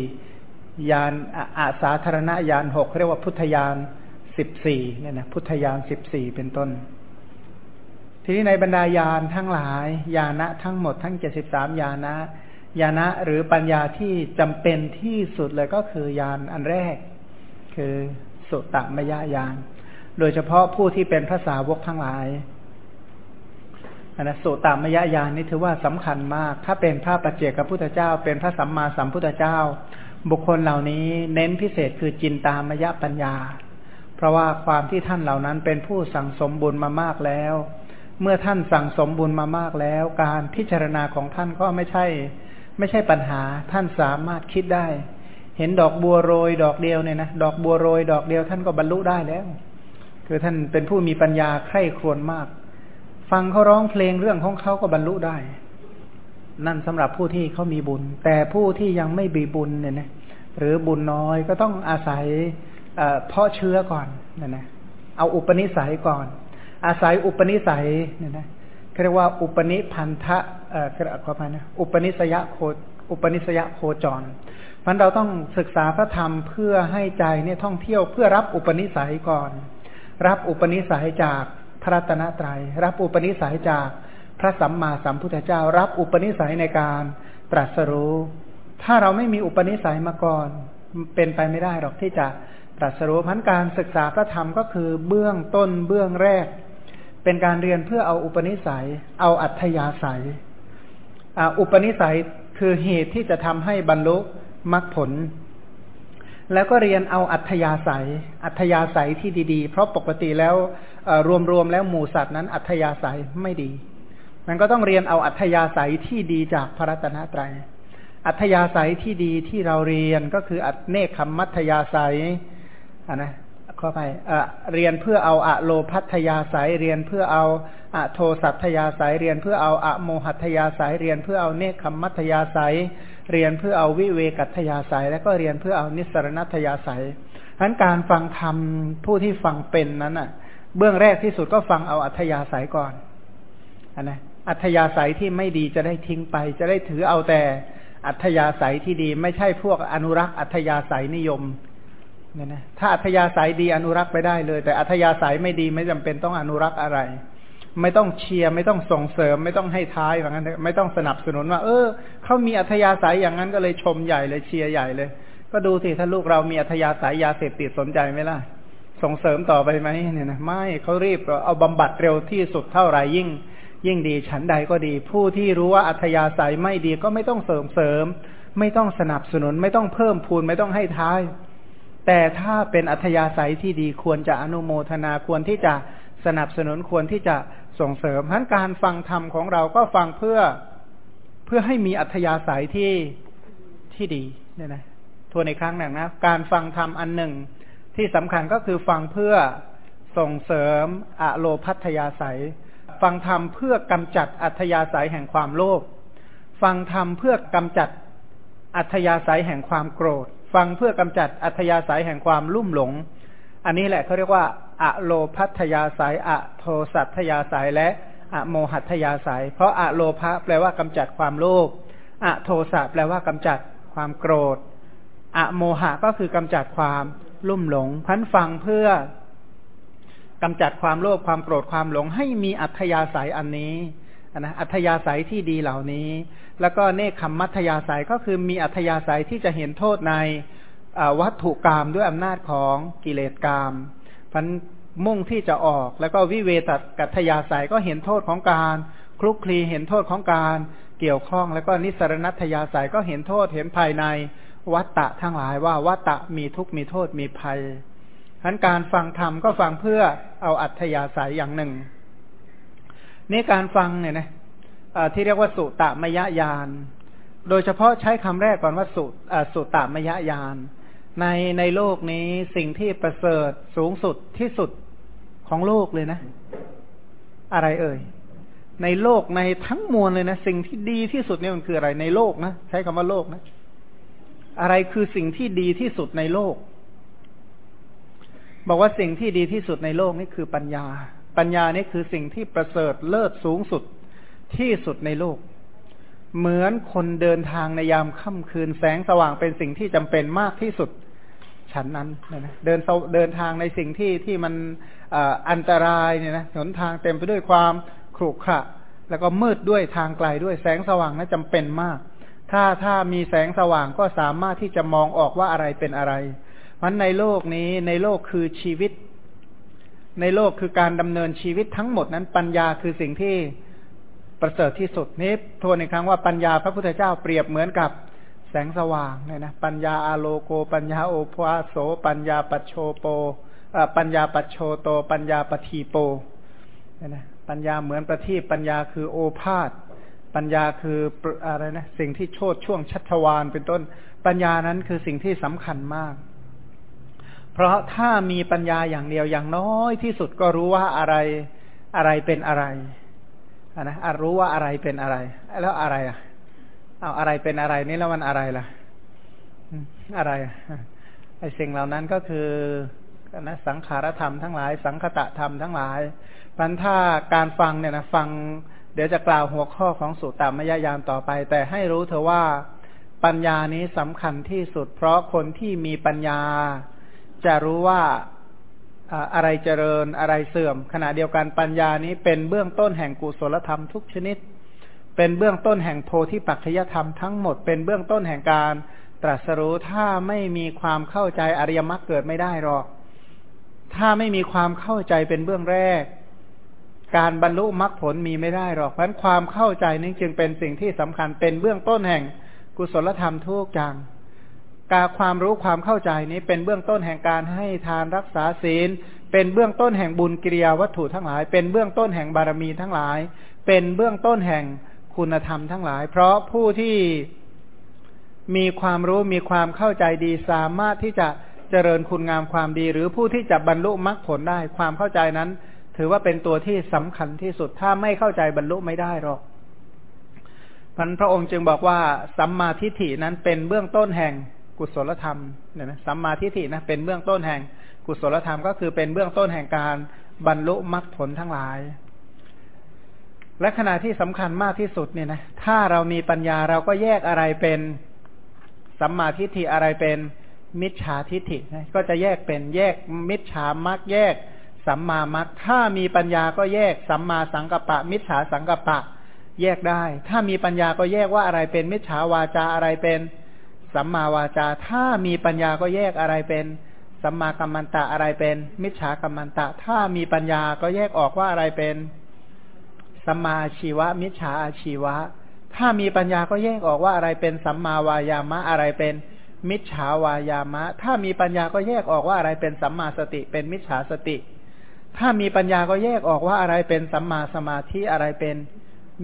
ญาณอาสาธารณญาณหกเรียกว่าพุทธญาณสิบสี่เนี่ยนะพุทธญาณสิบสี่เป็นต้น ทีนี้ในบรรดาญาณทั้งหลายญาณะทั้งหมดทั้งเจ็ดสิบสามญาณะ ญาณะหรือปัญญาที่จำเป็นที่สุดเลยก็คือญาณอันแรก คือสุตตมยญาณโดยเฉพาะผู้ที่เป็นพระสาวกทั้งหลายอันนะสุตามยญาณนี่ถือว่าสำคัญมาก ถ้าเป็นพระปัจเจกพุทธเจ้า เป็นพระสัมมาสัมพุทธเจ้า บุคคลเหล่านี้เน้นพิเศษคือจินตามยปัญญา เพราะว่าความที่ท่านเหล่านั้นเป็นผู้สั่งสมบุญมามากแล้ว เมื่อท่านสั่งสมบุญมามากแล้ว การพิจารณาของท่านก็ไม่ใช่ ไม่ใช่ปัญหาท่านสามารถคิดได้ เห็นดอกบัวโรย ดอกเดียวเนี่ยนะดอกบัวโรย ดอกเดียวท่านก็บรรลุได้แล้ว คือท่านเป็นผู้มีปัญญาใคร่ครวญมาก ฟังเขาร้องเพลงเรื่องของเขาก็บรรลุได้ นั่นสำหรับผู้ที่เขามีบุญ แต่ผู้ที่ยังไม่มีบุญเนี่ยนะหรือบุญน้อยก็ต้องอาศัยเพาะเชื้อก่อนเนี่ยนะเอาอุปนิสัยก่อน อาศัยอุปนิสัยเนี่ยนะเรียกว่าอุปนิพันธะ เอ่อขออภัยนะอุปนิสยโคอุปนิสยโคจรมันเราต้องศึกษาพระธรรมเพื่อให้ใจเนี่ยท่องเที่ยวเพื่อรับอุปนิสัยก่อน รับอุปนิสัยจากพระตนะตรยัย รับอุปนิสัยจากพระสัมมาสัมพุทธเจ้า รับอุปนิสัยในการตรัสรู้ ถ้าเราไม่มีอุปนิสัยมาก่อน เป็นไปไม่ได้หรอกที่จะตรัสรู้พันการศึกษาพระธรรมก็คือเบื้องต้นเบื้องแรก เป็นการเรียนเพื่อเอาอุปนิสัย เอาอัธยาศัย อุปนิสัยคือเหตุที่จะทำให้บรรลุมรรคผล แล้วก็เรียนเอาอัธยาศัย อัธยาศัยที่ดีๆ เพราะปกติแล้วรวมๆแล้วหมูสัตว์นั้น อัธยาศัยไม่ดี มันก็ต้องเรียนเอาอัธยาศัยที่ดีจากพระรัตนตรัย อัธยาศัยที่ดีที่เราเรียนก็คืออัตเนคขมัธยาศัยนะ ข้อไปเรียนเพื่อเอาอะโลพัทยาศัยเรียนเพื่อเอาอะโทสัตยาศัยเรียนเพื่อเอาอะโมหัตยาศัยเรียนเพื่อเอาเนคขมัธยาศัยเรียนเพื่อเอาวิเวกัตยาศัยแล้วก็เรียนเพื่อเอานิสรณัตยาศัยฉะนั้นการฟังธรรมผู้ที่ฟังเป็นนั้นอะ เบื้องแรกที่สุดก็ฟังเอาอัธยาศัยก่อนอันนะอัธยาศัยที่ไม่ดีจะได้ทิ้งไป จะได้ถือเอาแต่อัธยาศัยที่ดี ไม่ใช่พวกอนุรักษ์อัธยาศัยนิยม เนี่ยนะถ้าอัธยาศัยดีอนุรักษ์ไปได้เลย แต่อัธยาศัยไม่ดีไม่จำเป็นต้องอนุรักษ์อะไร ไม่ต้องเชียร์ไม่ต้องส่งเสริม ไม่ต้องให้ท้ายอย่างนั้นไม่ต้องสนับสนุนว่า เออเขามีอัธยาศัยอย่างนั้นก็เลยชมใหญ่เลยเชียร์ใหญ่เลย ก็ดูสิถ้าลูกเรามีอัธยาศัยยาเสพติดสนใจไหมล่ะส่งเสริมต่อไปไหมเนี่ยนะไม่เขารีบเอาบำบัดเร็วที่สุดเท่าไหร่ยิ่ง ยิ่งดีฉันใดก็ดี ผู้ที่รู้ว่าอัธยาศัยไม่ดีก็ไม่ต้องเสริมเสริม ไม่ต้องสนับสนุน ไม่ต้องเพิ่มพูนไม่ต้องให้ท้าย แต่ถ้าเป็นอัธยาศัยที่ดีควรจะอนุโมทนาควรที่จะสนับสนุนควรที่จะส่งเสริมทั้นการฟังธรรมของเราก็ฟังเพื่อเพื่อให้มีอัธยาศัยที่ที่ดีเนี่ยนะทวนในครั้งหนึ่งนะการฟังธรรมอันหนึ่ง ที่สำคัญก็คือฟังเพื่อส่งเสริมอะโลพัทยาศัย ฟังธรรมเพื่อกำจัดอัธยาศัยแห่งความโลภฟังธรรมเพื่อกำจัดอัธยาศัยแห่งความโกรธ ฟังเพื่อกำจัดอัธยาศัยแห่งความลุ่มหลง อันนี้แหละเขาเรียกว่า อะโลพัทยาสายอะโทสัตยาสายและอะโมหัตยาสายเพราะอะโลภะแปลว่ากำจัดความโลภอะโทสะแปลว่ากำจัดความโกรธอะโมหะก็คือกำจัดความลุ่มหลงพันฟังเพื่อกำจัดความโลภความโกรธความหลงให้มีอัธยาศัยอันนี้ นะอัธยาศัยที่ดีเหล่านี้ แล้วก็เนคขมมัธยาศัยก็คือมีอัธยาศัยที่จะเห็นโทษในวัตถุกรรมด้วยอำนาจของกิเลสกรรมพันมุ่งที่จะออก แล้วก็วิเวตกัตยาสายก็เห็นโทษของการคลุกคลีเห็นโทษของการเกี่ยวข้อง แล้วก็นิสรณัตยาสายก็เห็นโทษเห็นภายในวัตตะทั้งหลายว่าวัตตะมีทุกข์มีโทษมีภัยฉะนั้นการฟังธรรมก็ฟังเพื่อเอาอัธยาศัยอย่างหนึ่ง นี่การฟังเนี่ยนะที่เรียกว่าสุตมยญาณ โดยเฉพาะใช้คำแรกก่อนว่าสุสุตมยญาณ ในในโลกนี้สิ่งที่ประเสริฐสูงสุดที่สุดของโลกเลยนะ อะไรเอ่ย ในโลกในทั้งมวลเลยนะ สิ่งที่ดีที่สุดเนี่ยมันคืออะไรในโลกนะใช้คำว่าโลกนะ อะไรคือสิ่งที่ดีที่สุดในโลก บอกว่าสิ่งที่ดีที่สุดในโลกนี่คือปัญญา ปัญญานี่คือสิ่งที่ประเสริฐเลิศสูงสุดที่สุดในโลก เหมือนคนเดินทางในยามค่ำคืนแสงสว่างเป็นสิ่งที่จำเป็นมากที่สุดฉันนั้นนะเดินเดินทางในสิ่งที่ที่มันอันตรายเนี่ยนะหนทางเต็มไปด้วยความขรุขระแล้วก็มืดด้วยทางไกลด้วยแสงสว่างนั้นจำเป็นมาก ถ้าถ้ามีแสงสว่างก็สามารถที่จะมองออกว่าอะไรเป็นอะไรมันในโลกนี้ในโลกคือชีวิต ในโลกคือการดำเนินชีวิตทั้งหมดนั้นปัญญาคือสิ่งที่ประเสริฐที่สุดนี้ทวนอีกครั้งว่าปัญญาพระพุทธเจ้าเปรียบเหมือนกับแสงสว่างเนี่ยนะปัญญาอาโลโก ปัญญาโอภาโส ปัญญาปัจโชโปปัญญาปัจโชโต ปัญญาปทีโปเนี่ยนะปัญญาเหมือนประทีปปัญญาคือโอภาษปัญญาคืออะไรนะสิ่งที่โชดช่วงชัชวานเป็นต้นปัญญานั้นคือสิ่งที่สำคัญมาก เพราะถ้ามีปัญญาอย่างเดียวอย่างน้อยที่สุดก็รู้ว่าอะไรอะไรเป็นอะไรนะรู้ว่าอะไรเป็นอะไร แล้วอะไรอะเอาอะไรเป็นอะไรนี่แล้วมันอะไรล่ะ อะไรไอ้สิ่งเหล่านั้นก็คือนะสังขารธรรมทั้งหลาย สังคตะธรรมทั้งหลายพันถ้าการฟังเนี่ยนะฟัง เดี๋ยวจะกล่าวหัวข้อของสุตตามยาญาณต่อไป แต่ให้รู้เธอว่าปัญญานี้สำคัญที่สุด เพราะคนที่มีปัญญา จะรู้ว่าอะไรเจริญอะไรเสื่อม ขณะเดียวกันปัญญานี้เป็นเบื้องต้นแห่งกุศลธรรมทุกชนิด เป็นเบื้องต้นแห่งโพธิปัจจยธรรมทั้งหมดเป็นเบื้องต้นแห่งการตรัสรู้ถ้าไม่มีความเข้าใจอริยมรรคเกิดไม่ได้หรอก ถ้าไม่มีความเข้าใจเป็นเบื้องแรก การบรรลุมรรคผลมีไม่ได้หรอกเพราะความเข้าใจนี้จึงเป็นสิ่งที่สำคัญเป็นเบื้องต้นแห่งกุศลธรรมทุกอย่าง การความรู้ความเข้าใจนี้เป็นเบื้องต้นแห่งการให้ทานรักษาศีล เป็นเบื้องต้นแห่งบุญกิริยาวัตถุทั้งหลาย เป็นเบื้องต้นแห่งบารมีทั้งหลาย เป็นเบื้องต้นแห่งคุณธรรมทั้งหลาย เพราะผู้ที่มีความรู้มีความเข้าใจดีสามารถที่จะเจริญคุณงามความดี หรือผู้ที่จะบรรลุมรรคผลได้ความเข้าใจนั้น ถือว่าเป็นตัวที่สำคัญที่สุดถ้าไม่เข้าใจบรรลุไม่ได้หรอกพันพระองค์จึงบอกว่าสัมมาทิฏฐินั้นเป็นเบื้องต้นแห่ง กุศลธรรมเนี่ยนะสัมมาทิฏฐินะเป็นเบื้องต้นแห่งกุศลธรรมก็คือเป็นเบื้องต้นแห่งการบรรลุมรรคผลทั้งหลาย และขณะที่สำคัญมากที่สุดเนี่ยนะถ้าเรามีปัญญาเราก็แยกอะไรเป็นสัมมาทิฏฐิอะไรเป็นมิจฉาทิฏฐินะก็จะแยกเป็นแยกมิจฉามรรคแยกสัมมามัคถ้ามีปัญญาก็แยกสัมมาสังกัปปะ มิจฉาสังกัปปะ แยกได้ ถ้ามีปัญญาก็แยกว่าอะไรเป็นมิจฉาวาจาอะไรเป็น สัมมาวาจา ถ้ามีปัญญาก็แยกอะไรเป็นสัมมากัมมันตะอะไรเป็น มิจฉากัมมันตะ ถ้ามีปัญญาก็แยกออกว่าอะไรเป็นสัมมาชีวะ มิจฉาอาชีวะ ถ้ามีปัญญาก็แยกออกว่าอะไรเป็นสัมมาวายามะอะไรเป็น มิจฉาวายามะ ถ้ามีปัญญาก็แยกออกว่าอะไรเป็นสัมมาสติ เป็นมิจฉาสติ ถ้ามีปัญญาก็แยกออกว่าอะไรเป็นสัมมาสมาธิอะไรเป็น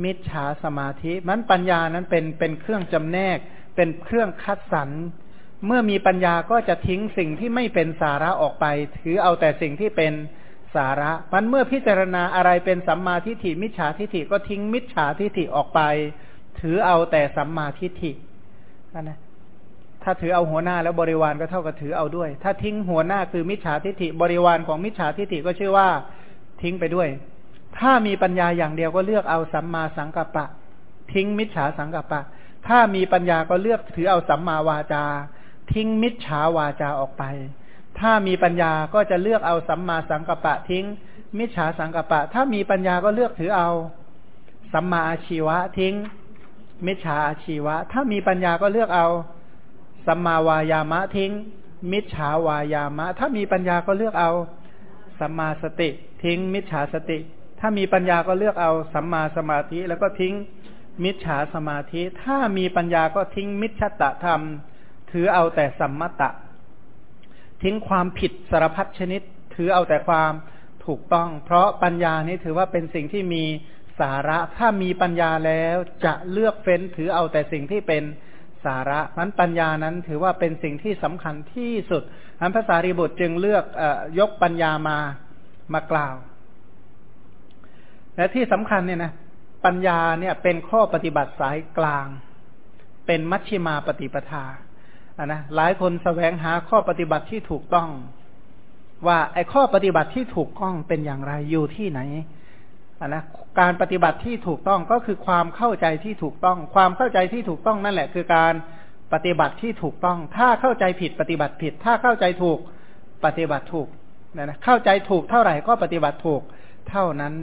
มิจฉาสมาธิมันปัญญานั้นเป็นเป็นเครื่องจำแนก เป็นเครื่องคัดสรรเมื่อมีปัญญาก็จะทิ้งสิ่งที่ไม่เป็นสาระออกไป ถือเอาแต่สิ่งที่เป็นสาระมันเมื่อพิจารณาอะไรเป็นสัมมาทิฏฐิมิจฉาทิฏฐิก็ทิ้งมิจฉาทิฏฐิออกไป ถือเอาแต่สัมมาทิฏฐินะถ้าถือเอาหัวหน้าแล้วบริวารก็เท่ากับถือเอาด้วย ถ้าทิ้งหัวหน้าคือมิจฉาทิฏฐิบริวารของมิจฉาทิฏฐิก็ชื่อว่าทิ้งไปด้วย ถ้ามีปัญญาอย่างเดียวก็เลือกเอาสัมมาสังกัปปะ ทิ้งมิจฉาสังกัปปะ ถ้ามีปัญญาก็เลือกถือเอาสัมมาวาจา ทิ้งมิจฉาวาจาออกไป ถ้ามีปัญญาก็จะเลือกเอาสัมมาสังกัปปะทิ้ง มิจฉาสังกัปปะ ถ้ามีปัญญาก็เลือกถือเอา สัมมาอาชีวะทิ้ง มิจฉาอาชีวะ ถ้ามีปัญญาก็เลือกเอา สัมมาวายามะทิ้ง มิจฉาวายามะ ถ้ามีปัญญาก็เลือกเอาสัมมาสติ ทิ้งมิจฉาสติ ถ้ามีปัญญาก็เลือกเอาสัมมาสมาธิแล้วก็ทิ้ง มิจฉาสมาธิ ถ้ามีปัญญาก็ทิ้งมิจฉตธรรม ถือเอาแต่สัมมตะ ทิ้งความผิดสารพัดชนิด ถือเอาแต่ความถูกต้อง เพราะปัญญานี้ถือว่าเป็นสิ่งที่มีสาระ ถ้ามีปัญญาแล้วจะเลือกเฟ้นถือเอาแต่สิ่งที่เป็นสาระนั้นปัญญานั้นถือว่าเป็นสิ่งที่สำคัญที่สุดอันภาษารีบุตรจึงเลือกอยกปัญญามามากล่าว และที่สำคัญเนี่ยนะ ปัญญาเนี่ยเป็นข้อปฏิบัติสายกลาง เป็นมัชชิมาปฏิปทาอะนะหลายคนแสวงหาข้อปฏิบัติที่ถูกต้อง ว่าไอ้ข้อปฏิบัติที่ถูกต้องเป็นอย่างไรอยู่ที่ไหนนะการปฏิบัติที่ถูกต้องก็คือความเข้าใจที่ถูกต้อง ความเข้าใจที่ถูกต้องนั่นแหละ คือการปฏิบัติที่ถูกต้อง ถ้าเข้าใจผิดปฏิบัติผิด ถ้าเข้าใจถูกปฏิบัติถูกนะนะเข้าใจถูกเท่าไหร่ก็ปฏิบัติถูกเท่านั้น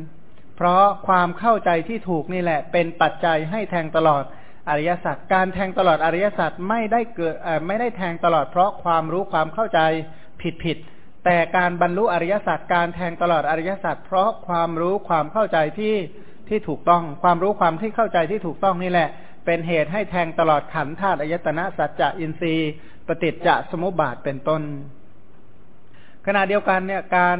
เพราะความเข้าใจที่ถูกนี่แหละ เป็นปัจจัยให้แทงตลอดอริยสัจการแทงตลอดอริยสัจไม่ได้เกิดไม่ได้แทงตลอดเพราะความรู้ความเข้าใจผิดผิดแต่การบรรลุอริยสัจการแทงตลอดอริยสัจเพราะความรู้ความเข้าใจที่ที่ถูกต้อง ความรู้ความที่เข้าใจที่ถูกต้องนี่แหละ เป็นเหตุให้แทงตลอดขันธ์ธาตุอายตนะสัจจะอินทรีย์ ปฏิจจสมุปบาทเป็นต้น ขณะเดียวกันเนี่ยการ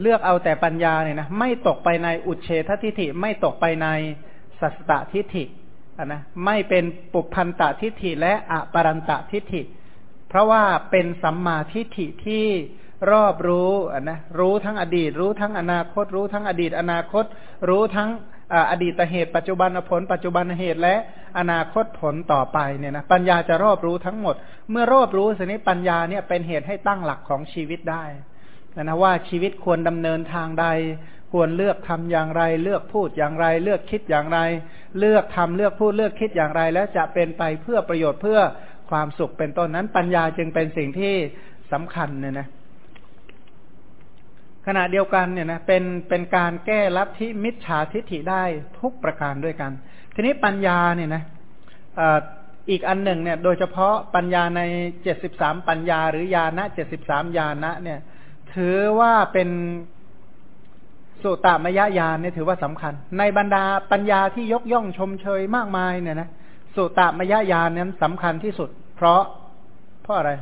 เลือกเอาแต่ปัญญาเนี่ยนะไม่ตกไปในอุเฉททิฏฐิ ไม่ตกไปในสัสตตทิฏฐินะไม่เป็นปุพันตทิฏฐิและอปรันตทิฏฐิ เพราะว่าเป็นสัมมาทิฏฐิที่รอบรู้นะรู้ทั้งอดีต รู้ทั้งอนาคต รู้ทั้งอดีต อนาคต รู้ทั้งอดีตเหตุ ปัจจุบันผล ปัจจุบันเหตุและอนาคตผลต่อไปเนี่ยนะปัญญาจะรอบรู้ทั้งหมด เมื่อรอบรู้สินี้ปัญญาเนี่ยเป็นเหตุให้ตั้งหลักของชีวิตได้ นะนะว่าชีวิตควรดำเนินทางใด ควรเลือกทำอย่างไร เลือกพูดอย่างไร เลือกคิดอย่างไร เลือกทำเลือกพูดเลือกคิดอย่างไร แล้วจะเป็นไปเพื่อประโยชน์เพื่อความสุขเป็นต้นนั้น ปัญญาจึงเป็นสิ่งที่สำคัญเนี่ยนะขณะเดียวกันเนี่ยนะเป็นเป็นการแก้ลัทธิมิจฉาทิฏฐิได้ทุกประการด้วยกัน ทีนี้ปัญญาเนี่ยนะอีกอันหนึ่งเนี่ย โดยเฉพาะปัญญาในเจ็ดสิบสามปัญญาหรือญาณเจ็ดสิบสามญาณะเนี่ย ถือว่าเป็นสุตตมยญาณเนี่ยถือว่าสำคัญ ในบรรดาปัญญาที่ยกย่องชมเชยมากมายเนี่ยนะสุตตมยญาณนั้นสำคัญที่สุด เพราะเพราะอะไร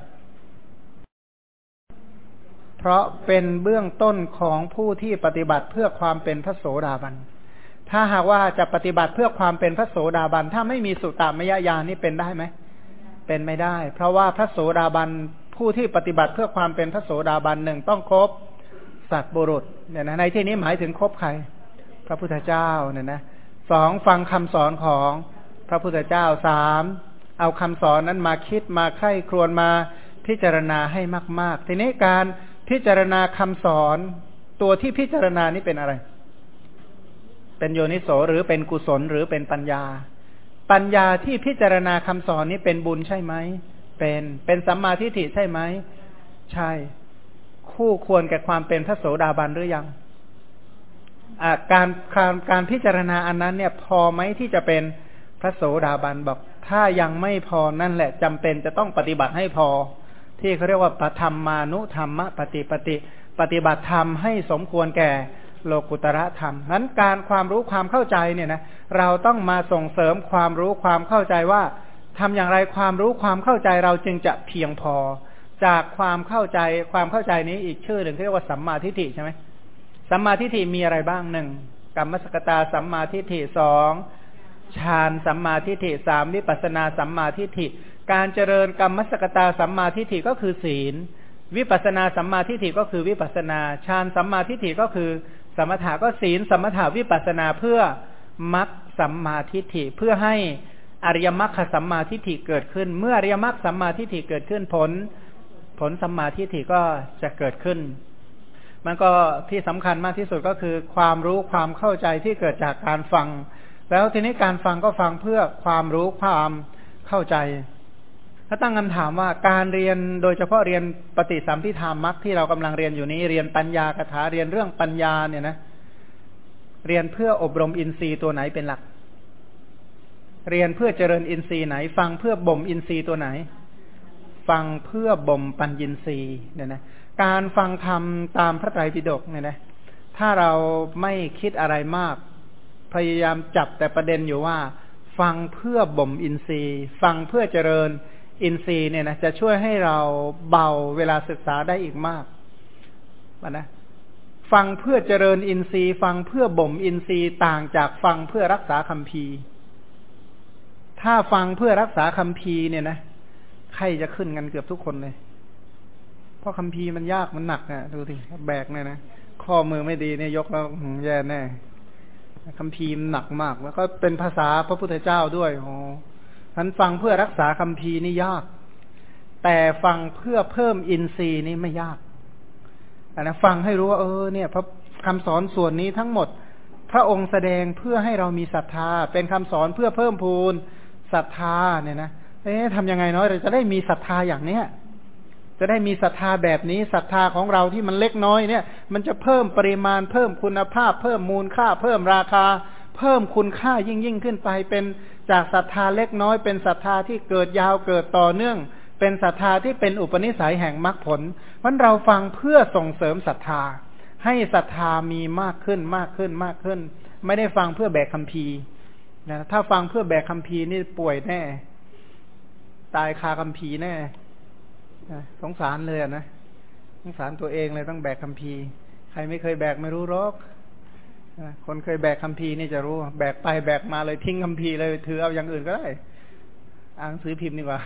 เพราะเป็นเบื้องต้นของผู้ที่ปฏิบัติเพื่อความเป็นพระโสดาบัน ถ้าหากว่าจะปฏิบัติเพื่อความเป็นพระโสดาบัน ถ้าไม่มีสุตตมยญาณนี่เป็นได้ไหมเป็นไม่ได้ เพราะว่าพระโสดาบัน ผู้ที่ปฏิบัติเพื่อความเป็นพระโสดาบันหนึ่งต้องครบสัตบุรุษเนี่ยนะในที่นี้หมายถึงครบใคร พระพุทธเจ้าเนี่ยนะสองฟังคำสอนของพระพุทธเจ้าสามเอาคำสอนนั้นมาคิดมาไข้ครวนมาพิจารณาให้มาก ๆ ทีนี้การพิจารณาคำสอนตัวที่พิจารณานี้เป็นอะไร เป็นโยนิโสหรือเป็นกุศลหรือเป็นปัญญา ปัญญาที่พิจารณาคำสอนนี้เป็นบุญใช่ไหม เป็น เป็นสัมมาทิฏฐิใช่ไหม ใช่ คู่ควรแก่ความเป็นพระโสดาบันหรือยังการการการพิจารณาอันนั้นเนี่ยพอไหมที่จะเป็นพระโสดาบันบอก ถ้ายังไม่พอนั่นแหละจำเป็นจะต้องปฏิบัติให้พอ ที่เขาเรียกว่าปธรรมมานุธรรมปฏิปฏิปฏิบัติธรรมให้สมควรแก่โลกุตระธรรมนั้นการความรู้ความเข้าใจเนี่ยนะเราต้องมาส่งเสริมความรู้ความเข้าใจว่า ทำอย่างไรความรู้ความเข้าใจเราจึงจะเพียงพอ จากความเข้าใจความเข้าใจนี้อีกชื่อหนึ่งเรียกว่าสัมมาทิฏฐิใช่ไหมสัมมาทิฏฐิมีอะไรบ้างหนึ่งกรรมสกตาสัมมาทิฏฐิสองฌานสัมมาทิฏฐิสามวิปัสนาสัมมาทิฏฐิ การเจริญกรรมสกตาสัมมาทิฏฐิก็คือศีล วิปัสนาสัมมาทิฏฐิก็คือวิปัสนาฌานสัมมาทิฏฐิก็คือ สมถะก็ศีล สมถะวิปัสนาเพื่อมัคสัมมาทิฏฐิเพื่อให้ อริยมรรคสัมมาทิฏฐิเกิดขึ้น เมื่ออริยมรรคสัมมาทิฏฐิเกิดขึ้นผล ผลสัมมาทิฏฐิก็จะเกิดขึ้น มันก็ที่สำคัญมากที่สุดก็คือ ความรู้ความเข้าใจที่เกิดจากการฟัง แล้วทีนี้การฟังก็ฟังเพื่อความรู้ความเข้าใจ ถ้าตั้งคำถามว่าการเรียนโดยเฉพาะเรียนปฏิสัมพิธามมรรคที่เรากำลังเรียนอยู่นี้เรียนปัญญากถาเรียนเรื่องปัญญาเนี่ยนะ เรียนเพื่ออบรมอินทรีย์ตัวไหนเป็นหลัก เรียนเพื่อเจริญอินทรีย์ไหน ฟังเพื่อบ่มอินทรีย์ตัวไหน ฟังเพื่อบ่มปัญญินทรีย์เนี่ยนะการฟังธรรมตามพระไตรปิฎกเนี่ยนะถ้าเราไม่คิดอะไรมาก พยายามจับแต่ประเด็นอยู่ว่า ฟังเพื่อบ่มอินทรีย์ ฟังเพื่อเจริญอินทรีย์เนี่ยนะจะช่วยให้เราเบาเวลาศึกษาได้อีกมากนะฟังเพื่อเจริญอินทรีย์ ฟังเพื่อบ่มอินทรีย์ต่างจากฟังเพื่อรักษาคำพี ถ้าฟังเพื่อรักษาคัมภีร์เนี่ยนะใครจะขึ้นกันเกือบทุกคนเลย เพราะคัมภีร์มันยากมันหนักนะดูสิแบกเนี่ยนะข้อมือไม่ดีเนี่ยยกแล้วแย่แน่คัมภีร์หนักมาก แล้วก็เป็นภาษาพระพุทธเจ้าด้วยโอ้ท่านฟังเพื่อรักษาคัมภีร์นี่ยาก แต่ฟังเพื่อเพิ่มอินทรีย์นี่ไม่ยากนะฟังให้รู้ว่าเออเนี่ย พระคำสอนส่วนนี้ทั้งหมด พระองค์แสดงเพื่อให้เรามีศรัทธา เป็นคำสอนเพื่อเพิ่มพูน ศรัทธาเนี่ยนะเอ๊ะทำยังไงเนาะเราจะได้มีศรัทธาอย่างเนี้ยจะได้มีศรัทธาแบบนี้ศรัทธาของเราที่มันเล็กน้อยเนี่ย มันจะเพิ่มปริมาณเพิ่มคุณภาพ เพิ่มมูลค่า เพิ่มราคา เพิ่มคุณค่ายิ่งยิ่งขึ้นไป เป็นจากศรัทธาเล็กน้อย เป็นศรัทธาที่เกิดยาวเกิดต่อเนื่อง เป็นศรัทธาที่เป็นอุปนิสัยแห่งมรรคผลมันเราฟังเพื่อส่งเสริมศรัทธา ให้ศรัทธามีมากขึ้นมากขึ้นมากขึ้น ไม่ได้ฟังเพื่อแบกคัมภีร์ นะถ้าฟังเพื่อแบกคัมภีร์นี่ป่วยแน่ ตายคาคัมภีร์แน่สงสารเลยนะสงสารตัวเองเลยต้องแบกคัมภีร์ ใครไม่เคยแบกไม่รู้หรอกคนเคยแบกคัมภีร์นี่จะรู้ แบกไปแบกมาเลยทิ้งคัมภีร์เลยถือเอาอย่างอื่นก็ได้อ่านซื้อพิมพ์ดีกว่า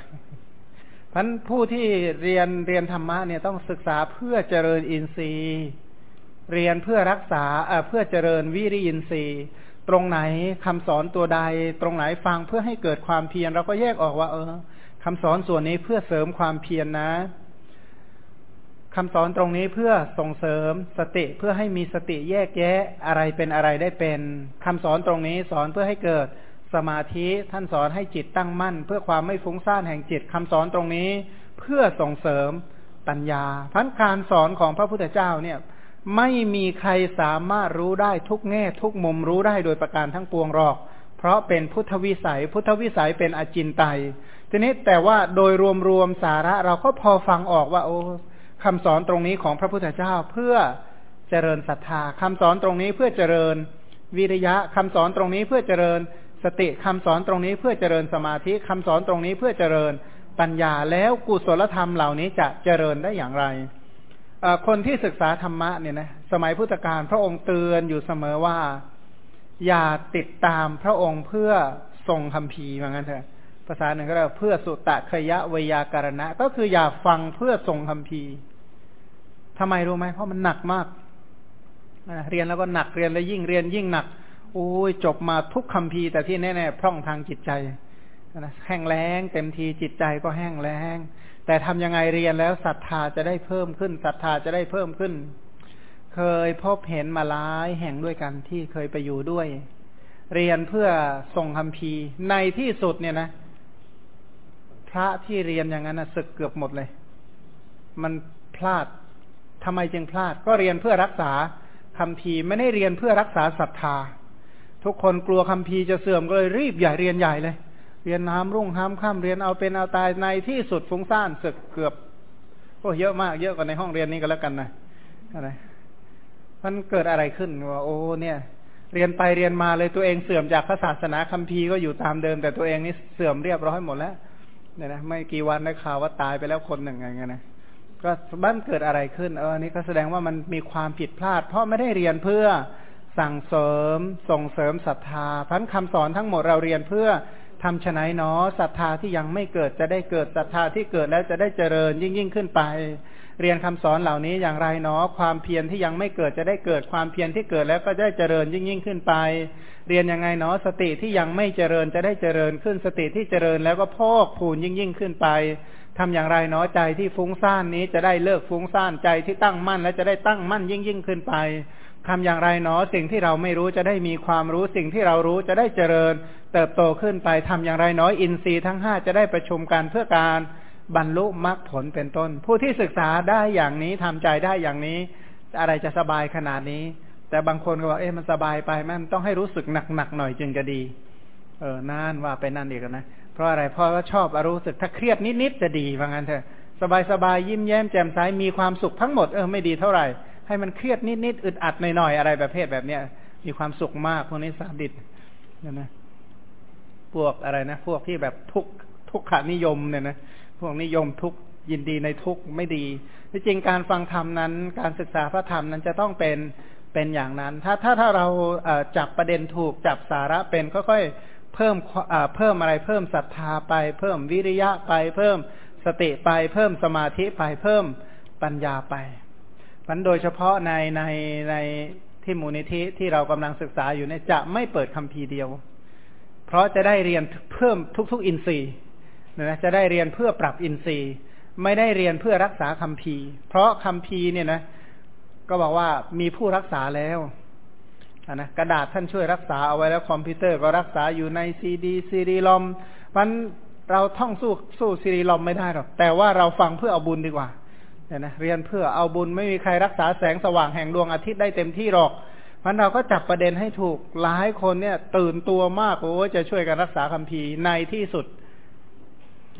พันผู้ที่เรียนเรียนธรรมะเนี่ยต้องศึกษาเพื่อเจริญอินทรีย์ เรียนเพื่อรักษาเพื่อเจริญวิริยินทรีย์ ตรงไหนคำสอนตัวใด ตรงไหนฟังเพื่อให้เกิดความเพียรเราก็แยกออกว่า เออคำสอนส่วนนี้เพื่อเสริมความเพียรนนะคำสอนตรงนี้เพื่อส่งเสริมสติเพื่อให้มีสติแยกแยะอะไรเป็นอะไรได้เป็นคำสอนตรงนี้สอนเพื่อให้เกิดสมาธิท่านสอนให้จิตตั้งมั่น เพื่อความไม่ฟุ้งซ่านแห่งจิตคำสอนตรงนี้ เพื่อส่งเสริมปัญญาพันการสอนของพระพุทธเจ้าเนี่ย ไม่มีใครสามารถรู้ได้ทุกแง่ทุกมุมรู้ได้โดยประการทั้งปวงหรอก เพราะเป็นพุทธวิสัย พุทธวิสัยเป็นอจินไตยทีนี้แต่ว่าโดยรวมๆสาระเราก็พอฟังออกว่า โอ้คำสอนตรงนี้ของพระพุทธเจ้าเพื่อเจริญศรัทธาคำสอนตรงนี้เพื่อเจริญวิริยะคำสอนตรงนี้เพื่อเจริญสติคำสอนตรงนี้เพื่อเจริญสมาธิคำสอนตรงนี้เพื่อเจริญปัญญาแล้วกุศลธรรมเหล่านี้จะเจริญได้อย่างไร คนที่ศึกษาธรรมะเนี่ยนะสมัยพุทธกาลพระองค์เตือนอยู่เสมอว่า อย่าติดตามพระองค์เพื่อทรงคำพีเหมือนกันเถอะภาษาหนึ่งก็เรียกเพื่อสุตะขยะวยาการณะ ก็คืออย่าฟังเพื่อทรงคำพีทำไมรู้ไหมเพราะมันหนักมากเรียนแล้วก็หนักเรียนแล้วยิ่งเรียนยิ่งหนักโอ้ยจบมาทุกคำพีแต่ที่แน่ๆพร่องทางจิตใจนะแห้งแล้งเต็มทีจิตใจก็แห้งแล้ง แต่ทำยังไงเรียนแล้วศรัทธาจะได้เพิ่มขึ้นศรัทธาจะได้เพิ่มขึ้น เคยพบเห็นมาหลายแห่งด้วยกันที่เคยไปอยู่ด้วย เรียนเพื่อส่งคำพีในที่สุดเนี่ยนะ พระที่เรียนอย่างนั้นนะศึกเกือบหมดเลย มันพลาดทำไมจึงพลาด ก็เรียนเพื่อรักษาคำพีไม่ได้เรียนเพื่อรักษาศรัทธา ทุกคนกลัวคำพีจะเสื่อมก็เลยรีบใหญ่เรียนใหญ่เลย เรียนน้ำรุ่งห้ามข้ามเรียนเอาเป็นเอาตายในที่สุดฟุ้งซ่านศึกเกือบโอ้เยอะมากเยอะกว่าในห้องเรียนนี้ก็แล้วกันนะอะไรมันเกิดอะไรขึ้นว่าโอ้เนี่ย เรียนไปเรียนมาเลยตัวเองเสื่อมจากพระศาสนาคัมภีร์ก็อยู่ตามเดิม แต่ตัวเองนี่เสื่อมเรียบร้อยหมดแล้วเนี่ยนะไม่กี่วันได้ข่าวว่าตายไปแล้วคนหนึ่งอย่างเงี้ยนะก็บ้านเกิดอะไรขึ้นเออนี่ก็แสดงว่ามันมีความผิดพลาด เพราะไม่ได้เรียนเพื่อสั่งเสริมส่งเสริมศรัทธาพันคำสอนทั้งหมดเราเรียนเพื่อ ทำชนเนาศรัทธาที่ยังไม่เกิดจะได้เกิดศรัทธาที่เกิดแล้วจะได้เจริญยิ่งยิ่งขึ้นไป เรียนคำสอนเหล่านี้อย่างไรเนาะความเพียรที่ยังไม่เกิดจะได้เกิดความเพียรที่เกิดแล้วก็ได้เจริญยิ่งยิ่งขึ้นไป เรียนยังไงเนาะสติที่ยังไม่เจริญจะได้เจริญขึ้นสติที่เจริญแล้วก็พอกพูนยิ่งยิ่งขึ้นไปทำอย่างไรเนาะใจที่ฟุ้งซ่านนี้จะได้เลิกฟุ้งซ่านใจที่ตั้งมั่น และจะได้ตั้งมั่นยิ่งยิ่งขึ้นไป ทำอย่างไรเนาะสิ่งที่เราไม่รู้จะได้มีความรู้สิ่งที่เรารู้จะได้เจริญ เติบโตขึ้นไปทำอย่างไรเนาะอินทรีย์ทั้งห้าจะได้ประชุมกันเพื่อการบรรลุมรรคผลเป็นต้น ผู้ที่ศึกษาได้อย่างนี้ทำใจได้อย่างนี้ อะไรจะสบายขนาดนี้ แต่บางคนก็บอกเอ๊ะมันสบายไปมันต้องให้รู้สึกหนักๆหน่อยจึงจะดี เออนั่นว่าไปนั่นเองนะเพราะอะไรเพราะว่าชอบอรู้สึกถ้าเครียดนิดๆจะดีว่างั้นเถอะสบายๆยิ้มแย้มแจ่มใสมีความสุขทั้งหมดเออไม่ดีเท่าไหร่ ให้มันเครียดนิดๆอึดอัดหน่อยๆอะไรประเภทแบบเนี้ยมีความสุขมากพวกนี้สาดิตนะนะพวกอะไรนะ พวกที่แบบทุกทุกขานิยมเนี่ยนะพวกนิยมทุกยินดีในทุกไม่ดีที่จริงการฟังธรรมนั้น การศึกษาพระธรรมนั้นจะต้องเป็นเป็นอย่างนั้น ถ้าถ้าถ้าเราจับประเด็นถูกจับสาระเป็นค่อยๆเพิ่มเพิ่มอะไรเพิ่มศรัทธาไป เพิ่มวิริยะไป เพิ่มสติไป เพิ่มสมาธิไปเพิ่มปัญญาไป มันโดยเฉพาะในในในที่มูลนิธิที่เรากำลังศึกษาอยู่เนี่ยจะไม่เปิดคัมภีร์เดียว เพราะจะได้เรียนเพิ่มทุก ๆ อินทรีย์นะจะได้เรียนเพื่อปรับอินทรีย์ ไม่ได้เรียนเพื่อรักษาคำพีเพราะคำพีเนี่ยนะก็บอกว่ามีผู้รักษาแล้วนะกระดาษท่านช่วยรักษาเอาไว้แล้วคอมพิวเตอร์ก็รักษาอยู่ในซีดี CD-ROM มันเราท่องสู้สู้ CD-ROM ไม่ได้หรอกแต่ว่าเราฟังเพื่อเอาบุญดีกว่า เนี่ยนะเรียนเพื่อเอาบุญไม่มีใครรักษาแสงสว่างแห่งดวงอาทิตย์ได้เต็มที่หรอกมันเราก็จับประเด็นให้ถูกหลายคนเนี่ย ตื่นตัวมากโอ้จะช่วยกันรักษาคัมภีร์ในที่สุด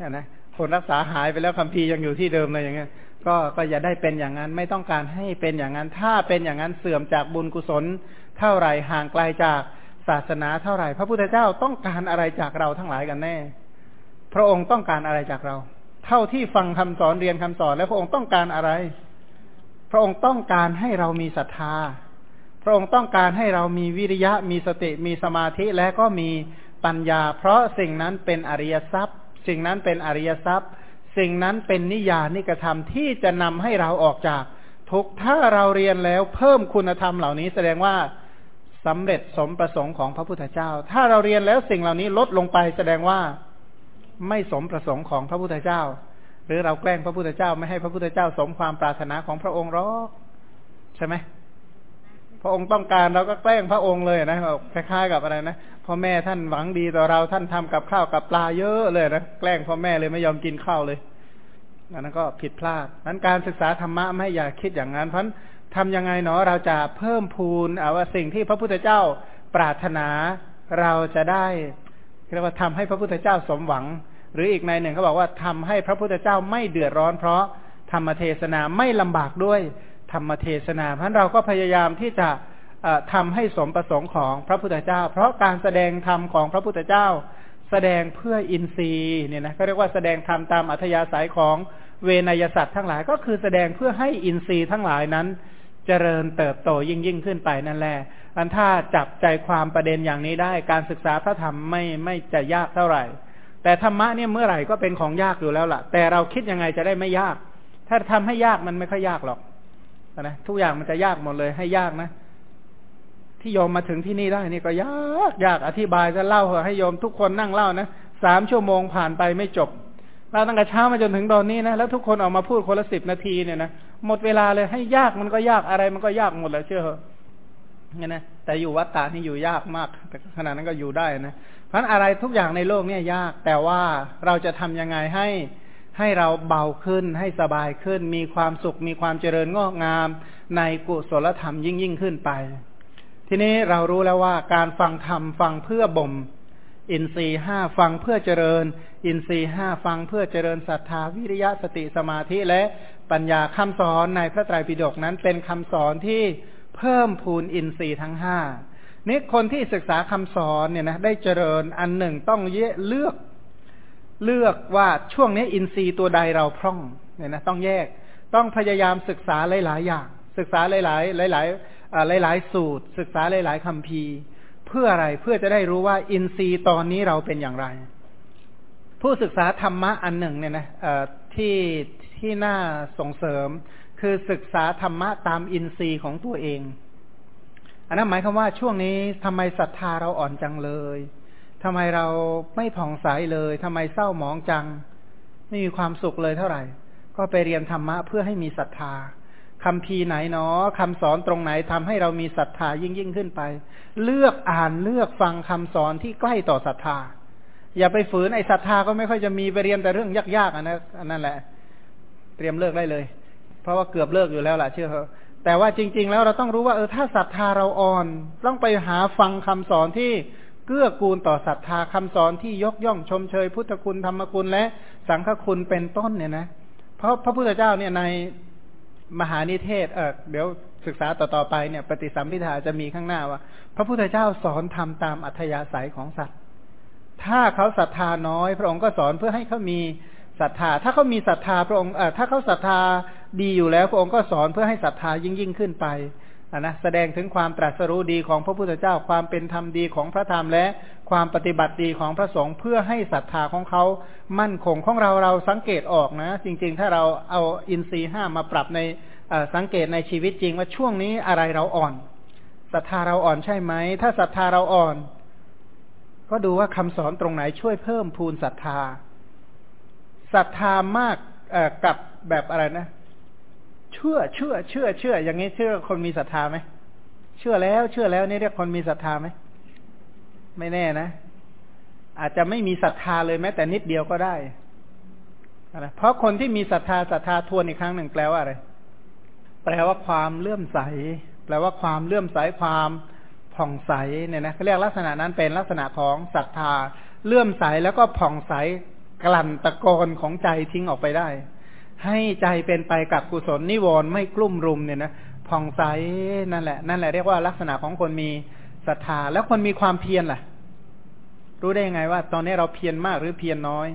นะคนรักษาหายไปแล้วคัมภีร์ยังอยู่ที่เดิมเลยอย่างเงี้ยก็ก็อย่าได้เป็นอย่างนั้น ไม่ต้องการให้เป็นอย่างนั้น ถ้าเป็นอย่างนั้นเสื่อมจากบุญกุศล เท่าไหร่ห่างไกลจากศาสนาเท่าไหร่ พระพุทธเจ้าต้องการอะไรจากเราทั้งหลายกันแน่ พระองค์ต้องการอะไรจากเรา เท่าที่ฟังคำสอนเรียนคำสอน แล้วพระองค์ต้องการอะไร พระองค์ต้องการให้เรามีศรัทธา พระองค์ต้องการให้เรามีวิริยะ มีสติ มีสมาธิ และก็มีปัญญา เพราะสิ่งนั้นเป็นอริยทรัพย์ สิ่งนั้นเป็นอริยทรัพย์ สิ่งนั้นเป็นนิยานิกระทำที่จะนำให้เราออกจากทุกถ้าเราเรียนแล้วเพิ่มคุณธรรมเหล่านี้แสดงว่าสำเร็จสมประสงค์ของพระพุทธเจ้า ถ้าเราเรียนแล้วสิ่งเหล่านี้ลดลงไปแสดงว่า ไม่สมประสงค์ของพระพุทธเจ้า หรือเราแกล้งพระพุทธเจ้าไม่ให้พระพุทธเจ้าสมความปรารถนาของพระองค์หรอกใช่ไหมพระองค์ต้องการเราก็แกล้งพระองค์เลยนะคล้ายๆกับอะไรนะพ่อแม่ท่านหวังดีต่อเราท่านทำกับข้าวกับปลาเยอะเลยนะแกล้งพ่อแม่เลยไม่ยอมกินข้าวเลยอันนั้นก็ผิดพลาดนั้นการศึกษาธรรมะไม่อยากคิดอย่างนั้น เพราะทำยังไงเนาะเราจะเพิ่มพูนเอาว่าสิ่งที่พระพุทธเจ้าปรารถนาเราจะได้ เรียกว่าทำให้พระพุทธเจ้าสมหวัง หรืออีกในหนึ่งเขาบอกว่าทำให้พระพุทธเจ้าไม่เดือดร้อน เพราะธรรมเทศนาไม่ลำบากด้วยธรรมเทศนาเพราะเราก็พยายามที่จะทำให้สมประสงค์ของพระพุทธเจ้า เพราะการแสดงธรรมของพระพุทธเจ้า แสดงเพื่ออินทรีย์เนี่ยนะก็เรียกว่าแสดงธรรมตามอัธยาศัยของเวนยสัตว์ทั้งหลายก็คือแสดงเพื่อให้อินทรีย์ทั้งหลายนั้น เจริญเติบโตยิ่งยิ่งขึ้นไปนั่นแหละอันถ้าจับใจความประเด็นอย่างนี้ได้ การศึกษาพระธรรมไม่ไม่จะยากเท่าไหร่ แต่ธรรมะเนี่ยเมื่อไหร่ก็เป็นของยากอยู่แล้วล่ะ แต่เราคิดยังไงจะได้ไม่ยาก ถ้าทำให้ยากมันไม่ค่อยยากหรอกนะทุกอย่างมันจะยากหมดเลยให้ยากนะ ที่โยมมาถึงที่นี่ได้นี่ก็ยากยากอธิบายจะเล่าให้โยมทุกคนนั่งเล่านะสามชั่วโมงผ่านไปไม่จบ เราตั้งแต่เช้ามาจนถึงตอนนี้นะแล้วทุกคนออกมาพูดคนละสิบนาทีเนี่ยนะหมดเวลาเลยให้ยากมันก็ยากอะไรมันก็ยากหมดเลยเชื่อเหรอเนี่ยนะแต่อยู่วัดตานี่อยู่ยากมาก แต่ขนาดนั้นก็อยู่ได้นะเพราะอะไรทุกอย่างในโลกเนี่ยยาก แต่ว่าเราจะทำยังไงให้ให้เราเบาขึ้นให้สบายขึ้น มีความสุขมีความเจริญงอกงาม ในกุศลธรรมยิ่งยิ่งขึ้นไป ทีนี้เรารู้แล้วว่าการฟังธรรมฟังเพื่อบ่ม อินทรีห้าฟังเพื่อเจริญ อินทรีห้าฟังเพื่อเจริญศรัทธาวิริยะสติสมาธิและปัญญาคำสอนในพระไตรปิฎกนั้นเป็นคำสอนที่เพิ่มพูนอินทรีย์ทั้งห้านี่คนที่ศึกษาคำสอนเนี่ยนะได้เจริญอันหนึ่งต้องเลือกเลือกว่าช่วงนี้อินทรีย์ตัวใดเราพร่องเนี่ยนะต้องแยกต้องพยายามศึกษาหลาย ๆ อย่าง ศึกษาหลาย ๆ หลาย ๆ หลาย ๆ สูตร ศึกษาหลาย ๆคำพี เพื่ออะไรเพื่อจะได้รู้ว่าอินทรีย์ตอนนี้เราเป็นอย่างไร ผู้ศึกษาธรรมะอันหนึ่งเนี่ยนะที่ที่น่าส่งเสริม คือศึกษาธรรมะตามอินทรีย์ของตัวเอง อันนั้นหมายความว่าช่วงนี้ทำไมศรัทธาเราอ่อนจังเลยทำไมเราไม่ผ่องใสเลยทำไมเศร้าหมองจัง ไม่มีความสุขเลยเท่าไหร่ ก็ไปเรียนธรรมะเพื่อให้มีศรัทธา คำพีไหนเนาะคำสอนตรงไหนทำให้เรามีศรัทธายิ่งยิ่งขึ้นไป เลือกอ่านเลือกฟังคำสอนที่ใกล้ต่อศรัทธา อย่าไปฝืนไอ้ศรัทธาก็ไม่ค่อยจะมีไปเรียนแต่เรื่องยากๆอันนั้นอันนั้นแหละ เตรียมเลิกได้เลย เพราะว่าเกือบเลิกอยู่แล้วล่ะเชื่อเถอแต่ว่าจริง ๆ แล้วเราต้องรู้ว่าเออถ้าศรัทธาเราอ่อน ต้องไปหาฟังคำสอนที่เกื้อกูลต่อศรัทธาคำสอนที่ยกย่องชมเชย พุทธคุณธรรมคุณและสังฆคุณเป็นต้นเนี่ยนะ เพราะพระพุทธเจ้าเนี่ยใน มหานิเทศ เออเดี๋ยวศึกษาต่อๆไปเนี่ย ปฏิสัมพิทาจะมีข้างหน้าว่า พระพุทธเจ้าสอนทำตามอัธยาศัยของสัตว์ ถ้าเขาศรัทธาน้อย พระองค์ก็สอนเพื่อให้เขามีศรัทธา ถ้าเขามีศรัทธาพระองค์เออถ้าเขาศรัทธาดีอยู่แล้ว พระองค์ก็สอนเพื่อให้ศรัทธายิ่งยิ่งขึ้นไป นนะแสดงถึงความตรัสรู้ดีของพระพุทธเจ้าความเป็นธรรมดีของพระธรรมและความปฏิบัติดีของพระสงฆ์เพื่อให้ศรัทธาของเขามั่นคงของเราเราสังเกตออกนะ จริง ๆ ถ้าเราเอาอินทรีย์ห้ามาปรับในสังเกตในชีวิตจริงว่าช่วงนี้อะไรเราอ่อนศรัทธาเราอ่อนใช่ไหม ถ้าศรัทธาเราอ่อน ก็ดูว่าคำสอนตรงไหนช่วยเพิ่มพูนศรัทธาศรัทธามากกับแบบอะไรนะ เชื่อเชื่อเชื่อเชื่อ อย่างนี้เชื่อคนมีศรัทธาไหมเชื่อแล้ว เชื่อแล้วนี่เรียกคนมีศรัทธาไหมไม่แน่นะ อาจจะไม่มีศรัทธาเลยแม้แต่นิดเดียวก็ได้นะเพราะคนที่มีศรัทธาศรัทธาทวนอีกครั้งหนึ่งแปลว่าอะไร แปลว่าความเลื่อมใส แปลว่าความเลื่อมใสความผ่องใสเนี่ยนะเขาเรียกลักษณะนั้นเป็นลักษณะของศรัทธา เลื่อมใสแล้วก็ผ่องใสกลั่นตะกอนของใจทิ้งออกไปได้ ให้ใจเป็นไปกับกุศลนิวรณ์ไม่กลุ่มรุมเนี่ยนะผ่องใสนั่นแหละ นั่นแหละเรียกว่าลักษณะของคนมีศรัทธา แล้วคนมีความเพียรล่ะ รู้ได้ยังไงว่า ตอนนี้เราเพียรมากหรือเพียรน้อย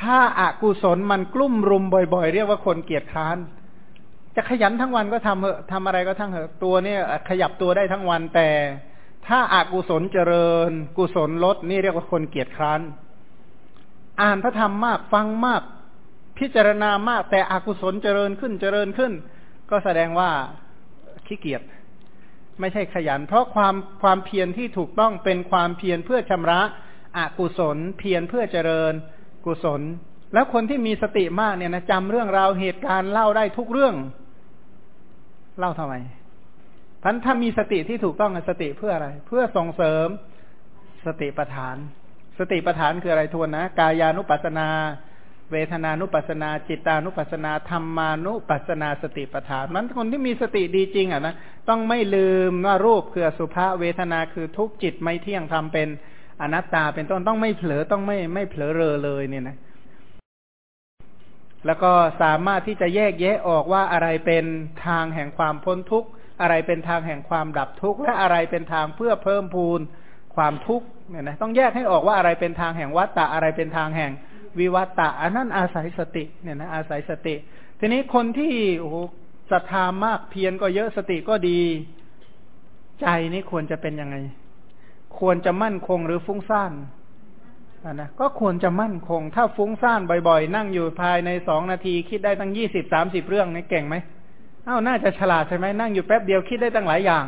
ถ้าอากุศลมันกลุ่มรุมบ่อย ๆ เรียกว่าคนเกียจคร้าน จะขยันทั้งวันก็ทำเหอะทำอะไรก็ทั้งเหอะตัวเนี่ย ขยับตัวได้ทั้งวันแต่ ถ้าอากุศลเจริญ กุศลลดนี่เรียกว่าคนเกียจคร้าน อ่านพระธรรมมากฟังมาก พิจารณามากแต่อกุศลเจริญขึ้นเจริญขึ้น ก็แสดงว่าขี้เกียจไม่ใช่ขยัน เพราะความความเพียรที่ถูกต้องเป็นความเพียรเพื่อชำระอกุศล เพียรเพื่อเจริญกุศล แล้วคนที่มีสติมากเนี่ยนะจำเรื่องราวเหตุการณ์เล่าได้ทุกเรื่อง เล่าทำไมพันถ้ามีสติที่ถูกต้องสติเพื่ออะไร เพื่อส่งเสริมสติปัฏฐาน สติปัฏฐานคืออะไรทวนนะ กายานุปัสนา เวทนานุปัสนา จิตานุปัสนาธรรมานุปัสนาสติปัฏฐานมันคนที่มีสติดีจริงอะนะต้องไม่ลืมว่ารูปคือสุภาเวทนาคือทุกจิตไม่เที่ยงทำเป็นอนัตตาเป็นต้นต้องไม่เผลอต้องไม่ไม่เผลอเรอเลยเนี่ยนะแล้วก็สามารถที่จะแยกแยะออกว่าอะไรเป็นทางแห่งความพ้นทุกข์อะไรเป็นทางแห่งความดับทุกข์และอะไรเป็นทางเพื่อเพิ่มพูนความทุกข์เนี่ยนะต้องแยกให้ออกว่าอะไรเป็นทางแห่งวัตตะอะไรเป็นทางแห่ง วิวัตตะอันนั้นอาศัยสติเนี่ยนะอาศัยสติ ทีนี้คนที่โอ้โหศรัทธามากเพียรก็เยอะสติก็ดี ใจนี่ควรจะเป็นยังไง ควรจะมั่นคงหรือฟุ้งซ่านนะก็ควรจะมั่นคง ถ้าฟุ้งซ่านบ่อยๆ นั่งอยู่ภายในสองนาที คิดได้ตั้งยี่สิบสามสิบเรื่องนี่เก่งไหมเอ้าน่าจะฉลาดใช่ไหมนั่งอยู่แป๊บเดียวคิดได้ตั้งหลายอย่าง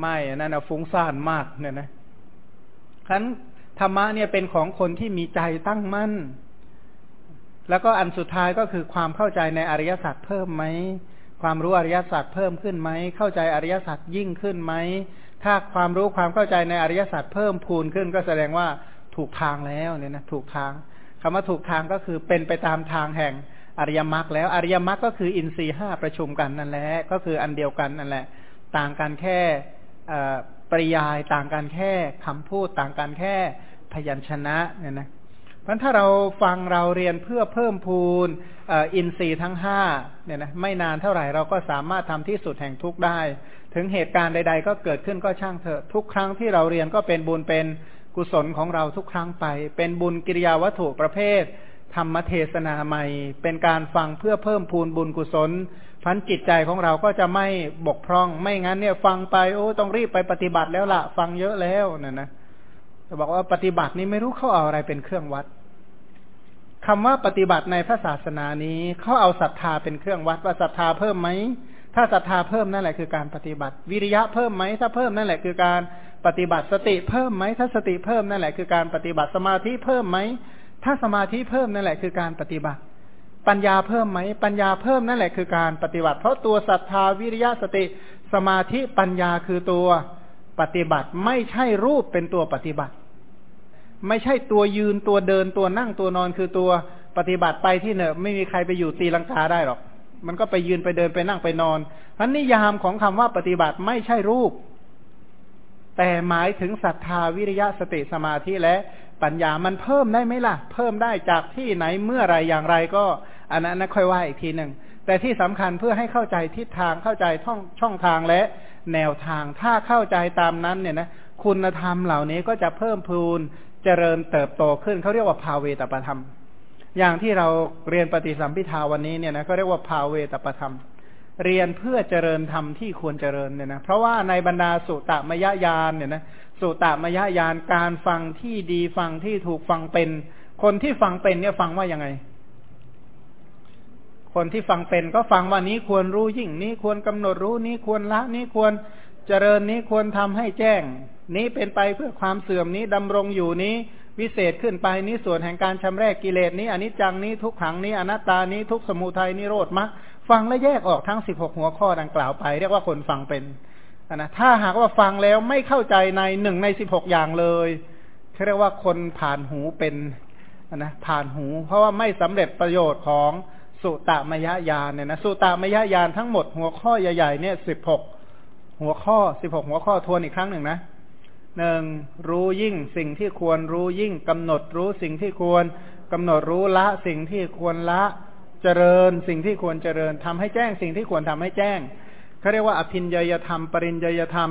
ไม่นั่นนะฟุ้งซ่านมากเนี่ยนะคัน ธรรมะเนี่ยเป็นของคนที่มีใจตั้งมั่น แล้วก็อันสุดท้ายก็คือความเข้าใจในอริยสัจเพิ่มไหม ความรู้อริยสัจเพิ่มขึ้นไหม เข้าใจอริยสัจยิ่งขึ้นไหม ถ้าความรู้ความเข้าใจในอริยสัจเพิ่มพูนขึ้น ก็แสดงว่าถูกทางแล้วเนี่ยนะถูกทางคำว่าถูกทางก็คือเป็นไปตามทางแห่งอริยมรรคแล้วอริยมรรคก็คืออินทรีห้าประชุมกันนั่นแหละก็คืออันเดียวกันนั่นแหละ ต่างกันแค่ ริยายต่างกันแค่คำพูดต่างกันแค่พยัญชนะเนี่ยนะเพราะถ้าเราฟังเราเรียนเพื่อเพิ่มพูนอินทรีย์ทั้งห้าเนี่ยนะไม่นานเท่าไหร่เราก็สามารถทำที่สุดแห่งทุกได้ ถึงเหตุการณ์ใด ๆ ก็เกิดขึ้นก็ช่างเถอะ ทุกครั้งที่เราเรียนก็เป็นบุญเป็นกุศลของเราทุกครั้งไป เป็นบุญกิริยาวัตถุประเภท ธรรมเทศนาใหม่ เป็นการฟังเพื่อเพิ่มพูนบุญกุศล พันจิตใจของเราก็จะไม่บกพร่อง ไม่งั้นเนี่ย ฟังไปโอ้ต้องรีบไปปฏิบัติแล้วละฟังเยอะแล้วเนี่ยนะจะบอกว่าปฏิบัตินี้ไม่รู้เขาเอาอะไรเป็นเครื่องวัดคำว่าปฏิบัติในพระศาสนานี้เขาเอาศรัทธาเป็นเครื่องวัดว่าศรัทธาเพิ่มไหมถ้าศรัทธาเพิ่มนั่นแหละคือการปฏิบัติ วิริยะเพิ่มไหมถ้าเพิ่มนั่นแหละคือการปฏิบัติสติเพิ่มไหมถ้าสติเพิ่มนั่นแหละคือการปฏิบัติสมาธิเพิ่มไหมถ้าสมาธิเพิ่มนั่นแหละคือการปฏิบัติ ปัญญาเพิ่มไหมปัญญาเพิ่มนั่นแหละคือการปฏิบัติ เพราะตัวศรัทธาวิริยะสติสมาธิปัญญาคือตัวปฏิบัติ ไม่ใช่รูปเป็นตัวปฏิบัติ ไม่ใช่ตัวยืนตัวเดินตัวนั่งตัวนอนคือตัวปฏิบัติไปที่เนอะไม่มีใครไปอยู่ตีลังกาได้หรอก มันก็ไปยืนไปเดินไปนั่งไปนอนพันนิยามของคำว่าปฏิบัติไม่ใช่รูป แต่หมายถึงศรัทธาวิริยะสติสมาธิและปัญญามันเพิ่มได้ไหมล่ะ เพิ่มได้จากที่ไหนเมื่อไรอย่างไรก็ อันนั้นค่อยว่าอีกทีหนึ่งแต่ที่สำคัญเพื่อให้เข้าใจทิศทางเข้าใจช่องช่องทางและแนวทางถ้าเข้าใจตามนั้นเนี่ยนะคุณธรรมเหล่านี้ก็จะเพิ่มพูนเจริญเติบโตขึ้นเขาเรียกว่าภาเวตประธรรม อย่างที่เราเรียนปฏิสัมพิทาวันนี้เนี่ยนะก็เรียกว่าภาเวตประธรรม เรียนเพื่อเจริญธรรมที่ควรเจริญเนี่ยนะเพราะว่าในบรรดาสุตตมยญาณเนี่ยนะสุตมยญาณการฟังที่ดีฟังที่ถูกฟังเป็น คนที่ฟังเป็นเนี่ยฟังว่ายังไง คนที่ฟังเป็นก็ฟังว่านี้ควรรู้ยิ่งนี้ควรกำหนดรู้นี้ควรละนี้ควรเจริญนี้ควรทำให้แจ้ง นี้เป็นไปเพื่อความเสื่อมนี้ดำรงอยู่นี้วิเศษขึ้นไปนี้ส่วนแห่งการชำระกิเลสนี้อนนี้จังนี้ทุกขังนี้อนัตตานี้ทุกสมุทัยนิโรธมรรคฟังและแยกออกทั้งสิบหกหัวข้อดังกล่าวไป เรียกว่าคนฟังเป็นนะถ้าหากว่าฟังแล้วไม่เข้าใจในหนึ่งในสิบหกอย่างเลยเขาเรียกว่าคนผ่านหูเป็นนะผ่านหู เพราะว่าไม่สำเร็จประโยชน์ของ สุตตมยญาณเนี่ยนะสุตตมยญาณทั้งหมดหัวข้อใหญ่ๆเนี่ยสิบหกหัวข้อสิบหกหัวข้อทวนอีกครั้งหนึ่งนะหนึ่งรู้ยิ่งสิ่งที่ควรรู้ยิ่งกำหนดรู้สิ่งที่ควรกำหนดรู้ละสิ่งที่ควรละเจริญ สิ่งที่ควรเจริญทำให้แจ้งสิ่งที่ควรทำให้แจ้งเขาเรียกว่าอภินยยธรรม ปริญยยธรรม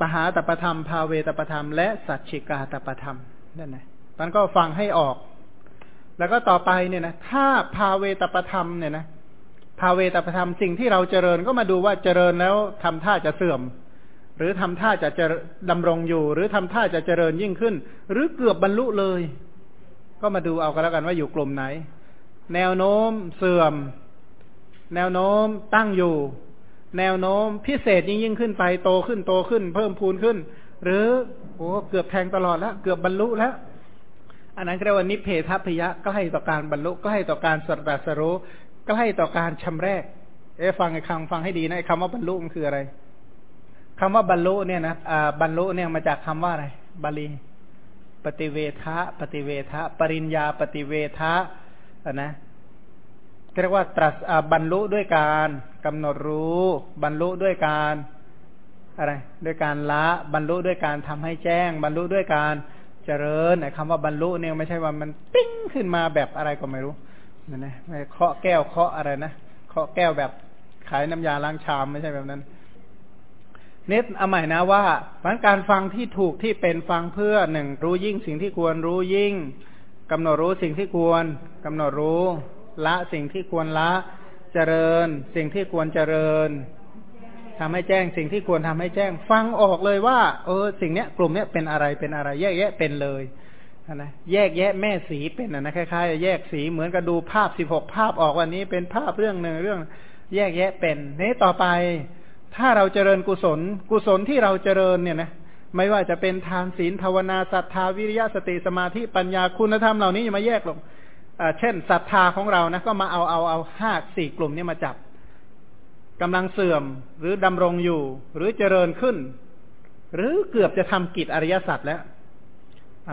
ปหาตปธรรม ภาเวตปธรรม และสัจฉิกาตปธรรมนั่นนะมันก็ฟังให้ออก แล้วก็ต่อไปเนี่ยนะถ้าภาเวตประธรรมเนี่ยนะภาเวตประธรรมสิ่งที่เราเจริญก็มาดูว่าเจริญแล้วทำท่าจะเสื่อม หรือทำท่าจะจะดำรงอยู่ หรือทำท่าจะเจริญยิ่งขึ้น หรือเกือบบรรลุเลย ก็มาดูเอากันแล้วกันว่าอยู่กลุ่มไหน แนวโน้มเสื่อม แนวโน้มตั้งอยู่ แนวโน้มพิเศษยิ่งยิ่งขึ้นไปโตขึ้นโตขึ้น เพิ่มพูนขึ้น หรือโอ้เกือบแทงตลอดแล้วเกือบบรรลุแล้ว อันนั้นเรียกว่านิเพทัพยะใกล้ต่อการบรรลุใกล้ต่อการสัตสรู้ใกล้ต่อการชำแรก เอ๊ฟังไอ้คำฟังให้ดีนะไอ้คำว่าบรรลุมันคืออะไรคำว่าบรรลุเนี่ยนะอ่าบรรลุเนี่ยมาจากคำว่าอะไรบาลี ปฏิเวทะปฏิเวทะปริญญาปฏิเวทะอะนะเรียกว่าตรัสบรรลุด้วยการกำหนดรู้ บรรลุด้วยการอะไร ด้วยการละ บรรลุด้วยการทำให้แจ้ง บรรลุด้วยการ เจริญไอ้คำว่าบรรลุเนี่ยไม่ใช่ว่ามันปิ้งขึ้นมาแบบอะไรก็ไม่รู้นะนะเคาะแก้วเคาะอะไรนะเคาะแก้วแบบขายน้ำยาล้างชามไม่ใช่แบบนั้นเน็ตเอาใหม่นะว่าพันการฟังที่ถูกที่เป็นฟังเพื่อหนึ่งรู้ยิ่งสิ่งที่ควรรู้ยิ่งกำหนดรู้สิ่งที่ควรกำหนดรู้ ละสิ่งที่ควรละ เจริญ สิ่งที่ควรเจริญ ทำให้แจ้งสิ่งที่ควรทำให้แจ้ง ฟังออกเลยว่า เออ สิ่งเนี้ยกลุ่มเนี้ยเป็นอะไรเป็นอะไร แยกแยะเป็นเลยนะแยกแยะแม่สีเป็นนะคล้ายๆแยกสีเหมือนกับดูภาพสิบหกภาพออกวันนี้เป็นภาพเรื่องหนึ่งเรื่อง แยกแยะเป็นนี้ต่อไปถ้าเราเจริญกุศล กุศลที่เราเจริญเนี่ยนะไม่ว่าจะเป็นทานศีลภาวนาศรัทธาวิริยะสติสมาธิปัญญาคุณธรรมเหล่านี้อย่ามาแยกลงเช่นศรัทธาของเรานะก็มาเอาเอาเอาห้าสี่กลุ่มนี้มาจับ กำลังเสื่อมหรือดำรงอยู่ หรือเจริญขึ้น หรือเกือบจะทำกิจอริยสัจแล้ว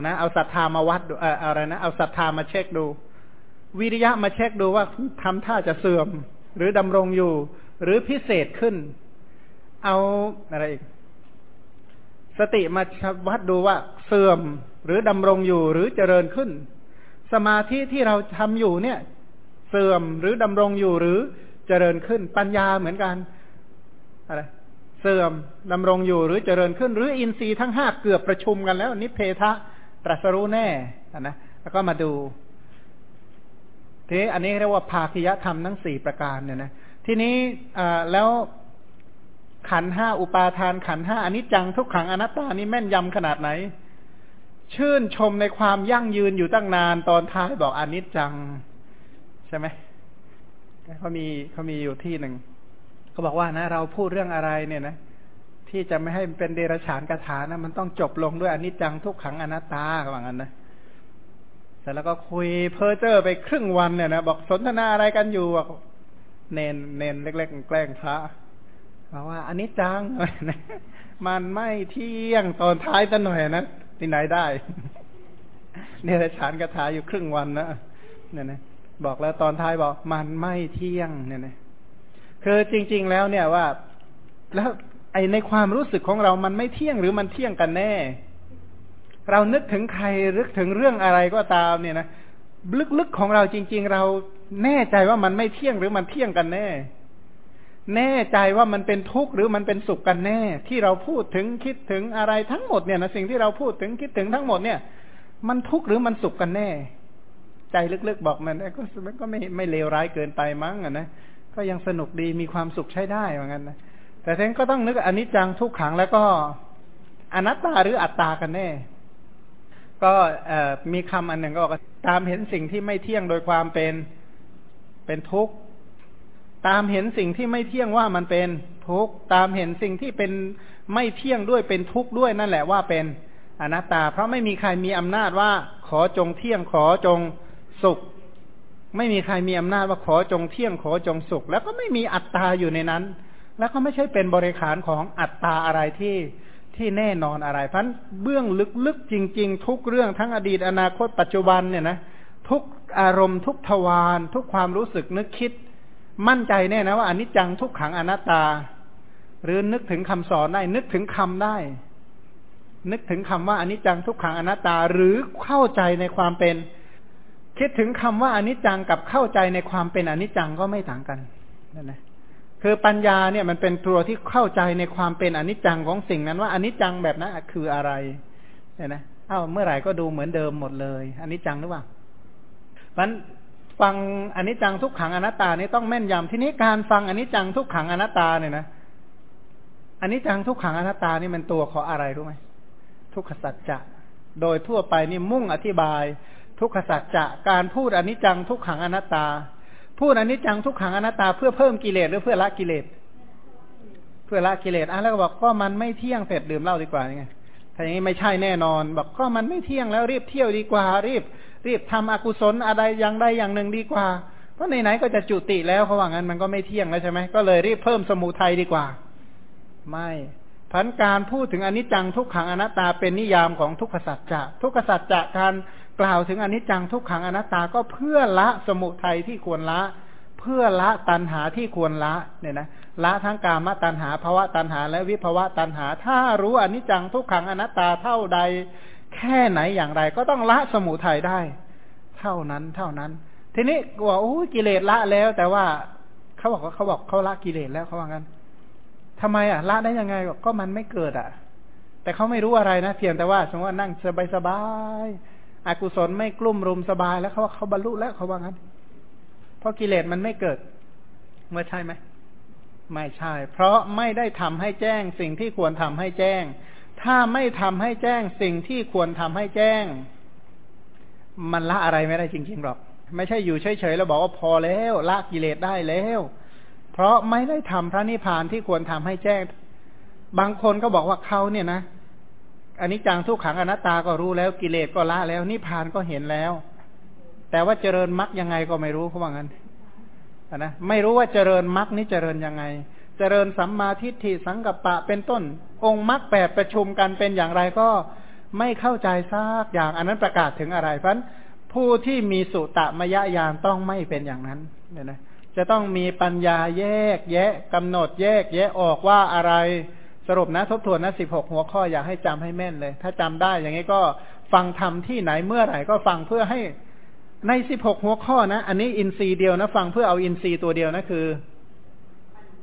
นะเอาศรัทธามาวัดดูอะไรนะเอาศรัทธามาเช็คดู วิริยะมาเช็คดูว่าทำท่าจะเสื่อม หรือดำรงอยู่ หรือพิเศษขึ้น เอาอะไรอีกสติมาวัดดูว่าเสื่อมหรือดำรงอยู่หรือเจริญขึ้น สมาธิที่เราทำอยู่เนี่ย เสื่อมหรือดำรงอยู่หรือ เจริญขึ้น ปัญญาเหมือนกันอะไรเสื่อมดำรงอยู่หรือเจริญขึ้น หรืออินทรีย์ทั้งห้าเกือบประชุมกันแล้ว นิเพทะตรัสรู้แน่นะแล้วก็มาดูทีนี้อันนี้เรียกว่าภาคิยธรรมทั้งสี่ประการเนี่ยนะทีนี้แล้วขันห้าอุปาทานขันห้าอันนี้จังทุกขังอนัตตานี่แม่นยำขนาดไหน ชื่นชมในความยั่งยืนอยู่ตั้งนานตอนท้ายบอกอนิจจัง ใช่ไหม เขามีเขามีอยู่ที่หนึ่งเขาบอกว่านะ เราพูดเรื่องอะไรเนี่ยนะที่จะไม่ให้เป็นเดรัจฉานกถานะมันต้องจบลงด้วยอนิจจังทุกขังอนัตตาเขาบอกงั้นนะเสร็จแล้วก็คุยเพ้อเจ้อไปครึ่งวันเนี่ยนะบอกสนทนาอะไรกันอยู่บอกเนนเนนเล็ก ๆ แกล้งพระบอกว่าอันนี้จังมันไม่เที่ยงตอนท้ายซะหน่อยนะที่ไหนได้ เนรฉานกถาอยู่ครึ่งวันนะเนี่ยนะ บอกแล้วตอนท้ายบอกมันไม่เที่ยงเนี่ยนะคือจริง ๆ แล้วเนี่ยว่า แล้วไอในความรู้สึกของเรามันไม่เที่ยงหรือมันเที่ยงกันแน่ เรานึกถึงใครนึกถึงเรื่องอะไรก็ตามเนี่ยนะลึกๆของเราจริง ๆ เราแน่ใจว่ามันไม่เที่ยงหรือมันเที่ยงกันแน่ แน่ใจว่ามันเป็นทุกข์หรือมันเป็นสุขกันแน่ ที่เราพูดถึงคิดถึงอะไรทั้งหมดเนี่ยนะสิ่งที่เราพูดถึงคิดถึงทั้งหมดเนี่ย มันทุกข์หรือมันสุขกันแน่ ใจลึกๆบอกมันก็มันก็ไม่ไม่เลวร้ายเกินไปมั้งอะนะก็ยังสนุกดีมีความสุขใช้ได้เหมือนกันนะแต่ทั้งก็ต้องนึกอนิจจังทุกขังแล้วก็อนัตตาหรืออัตตากันแน่ ก็มีคำอันหนึ่งก็บอกตามเห็นสิ่งที่ไม่เที่ยงโดยความเป็นเป็นทุกข์ตามเห็นสิ่งที่ไม่เที่ยงว่ามันเป็นทุกข์ตามเห็นสิ่งที่เป็นไม่เที่ยงด้วยเป็นทุกข์ด้วยนั่นแหละว่าเป็นอนัตตา เพราะไม่มีใครมีอำนาจว่าขอจงเที่ยงขอจง สุข ไม่มีใครมีอำนาจว่าขอจงเที่ยงขอจงสุข แล้วก็ไม่มีอัตตาอยู่ในนั้น แล้วก็ไม่ใช่เป็นบริขารของอัตตาอะไรที่ที่แน่นอนอะไรเพราะเบื้องลึกๆจริง ๆ ทุกเรื่องทั้งอดีตอนาคตปัจจุบันเนี่ยนะทุกอารมณ์ทุกทวารทุกความรู้สึกนึกคิด มั่นใจแน่นะว่าอนิจจังทุกขังอนัตตา หรือนึกถึงคำสอนได้ นึกถึงคำได้ นึกถึงคำว่าอนิจจังทุกขังอนัตตา หรือเข้าใจในความเป็น คิดถึงคำว่าอนิจจังกับเข้าใจในความเป็นอนิจจังก็ไม่ต่างกันนั่นนะคือปัญญาเนี่ยมันเป็นตัวที่เข้าใจในความเป็นอนิจจังของสิ่งนั้นว่าอนิจจังแบบนั้นคืออะไรเนี่ยนะเอ้าเมื่อไหร่ก็ดูเหมือนเดิมหมดเลยอนิจจังหรือเปล่ามันฟังอนิจจังทุกขังอนัตตานี่ต้องแม่นยำทีนี้การฟังอนิจจังทุกขังอนัตตาเนี่ยนะอนิจจังทุกขังอนัตตานี่มันตัวขออะไรรู้ไหมทุกขสัจจะโดยทั่วไปนี่มุ่งอธิบาย ทุกขสัจจะการพูดอนิจจังทุกขังอนัตตา พูดอนิจจังทุกขังอนัตตา เพื่อเพิ่มกิเลสหรือเพื่อละกิเลส เพื่อละกิเลสอะแล้วก็บอกก็มันไม่เที่ยงเสร็จดื่มเหล้าดีกว่าไงถ้าอย่างนี้ไม่ใช่แน่นอน บอกก็มันไม่เที่ยงแล้วรีบเที่ยวดีกว่า รีบ รีบทำอกุศลอะไรอย่างใดอย่างหนึ่งดีกว่าเพราะไหนๆก็จะจุติแล้วเขาว่างั้นมันก็ไม่เที่ยงแล้วใช่ไหมก็เลยรีบเพิ่มสมุทัยดีกว่า ไม่พันการพูดถึงอนิจจังทุกขังอนัตตาเป็นนิยามของทุกขสัจจะทุกขสัจจะการ กล่าวถึงอนิจจังทุกขังอนัตตาก็เพื่อละสมุทัยที่ควรละ เพื่อละตัณหาที่ควรละเนี่ยนะละทั้งกามตัณหาภาวะตัณหาและวิภาวะตัณหา ถ้ารู้อนิจจังทุกขังอนัตตาเท่าใด แค่ไหนอย่างไร ก็ต้องละสมุทัยได้ เท่านั้นเท่านั้น ทีนี้ว่าโอ้กิเลสละแล้ว แต่ว่าเขาบอกว่าเขาบอกเขาละกิเลสแล้วเขาว่างั้นทำไมอะละได้ยังไงก็มันไม่เกิดอะ แต่เขาไม่รู้อะไรนะเพียงแต่ว่า สมมติว่านั่งสบายสบาย อกุศลไม่กลุ่มรุมสบายแล้วเขาว่าเขาบรรลุแล้วเขาว่างั้น เพราะกิเลสมันไม่เกิด เมื่อใช่ไหมไม่ใช่ เพราะไม่ได้ทำให้แจ้งสิ่งที่ควรทำให้แจ้ง ถ้าไม่ทำให้แจ้งสิ่งที่ควรทำให้แจ้ง มันละอะไรไม่ได้จริงๆหรอก ไม่ใช่อยู่เฉยๆแล้วบอกว่าพอแล้วละกิเลสได้แล้ว เพราะไม่ได้ทำพระนิพพานที่ควรทำให้แจ้ง บางคนก็บอกว่าเขาเนี่ยนะ อันนี้จังทุกขังอนัตตาก็รู้แล้วกิเลสก็ละแล้วนิพพานก็เห็นแล้ว แต่ว่าเจริญมรรคยังไงก็ไม่รู้เขาว่างั้นนะไม่รู้ว่าเจริญมรรคนี้เจริญยังไง เจริญสัมมาทิฏฐิสังกัปปะเป็นต้น องค์มรรคแปดประชุมกันเป็นอย่างไรก็ไม่เข้าใจซากอย่างอันนั้นประกาศถึงอะไรเพราะผู้ที่มีสุตมยญาณต้องไม่เป็นอย่างนั้นเนี่ยนะจะต้องมีปัญญาแยกแยะกำหนดแยกแยะออกว่าอะไร รุปนะทบทวนนะสิบหกหัวข้ออยากให้จำให้แม่นเลย ถ้าจำได้อย่างนี้ก็ฟังทำที่ไหนเมื่อไหร่ก็ฟังเพื่อให้ในสิบหกหัวข้อนะ อันนี้อินทรีย์เดียวนะ ฟังเพื่อเอาอินทรีย์ตัวเดียวนะคือ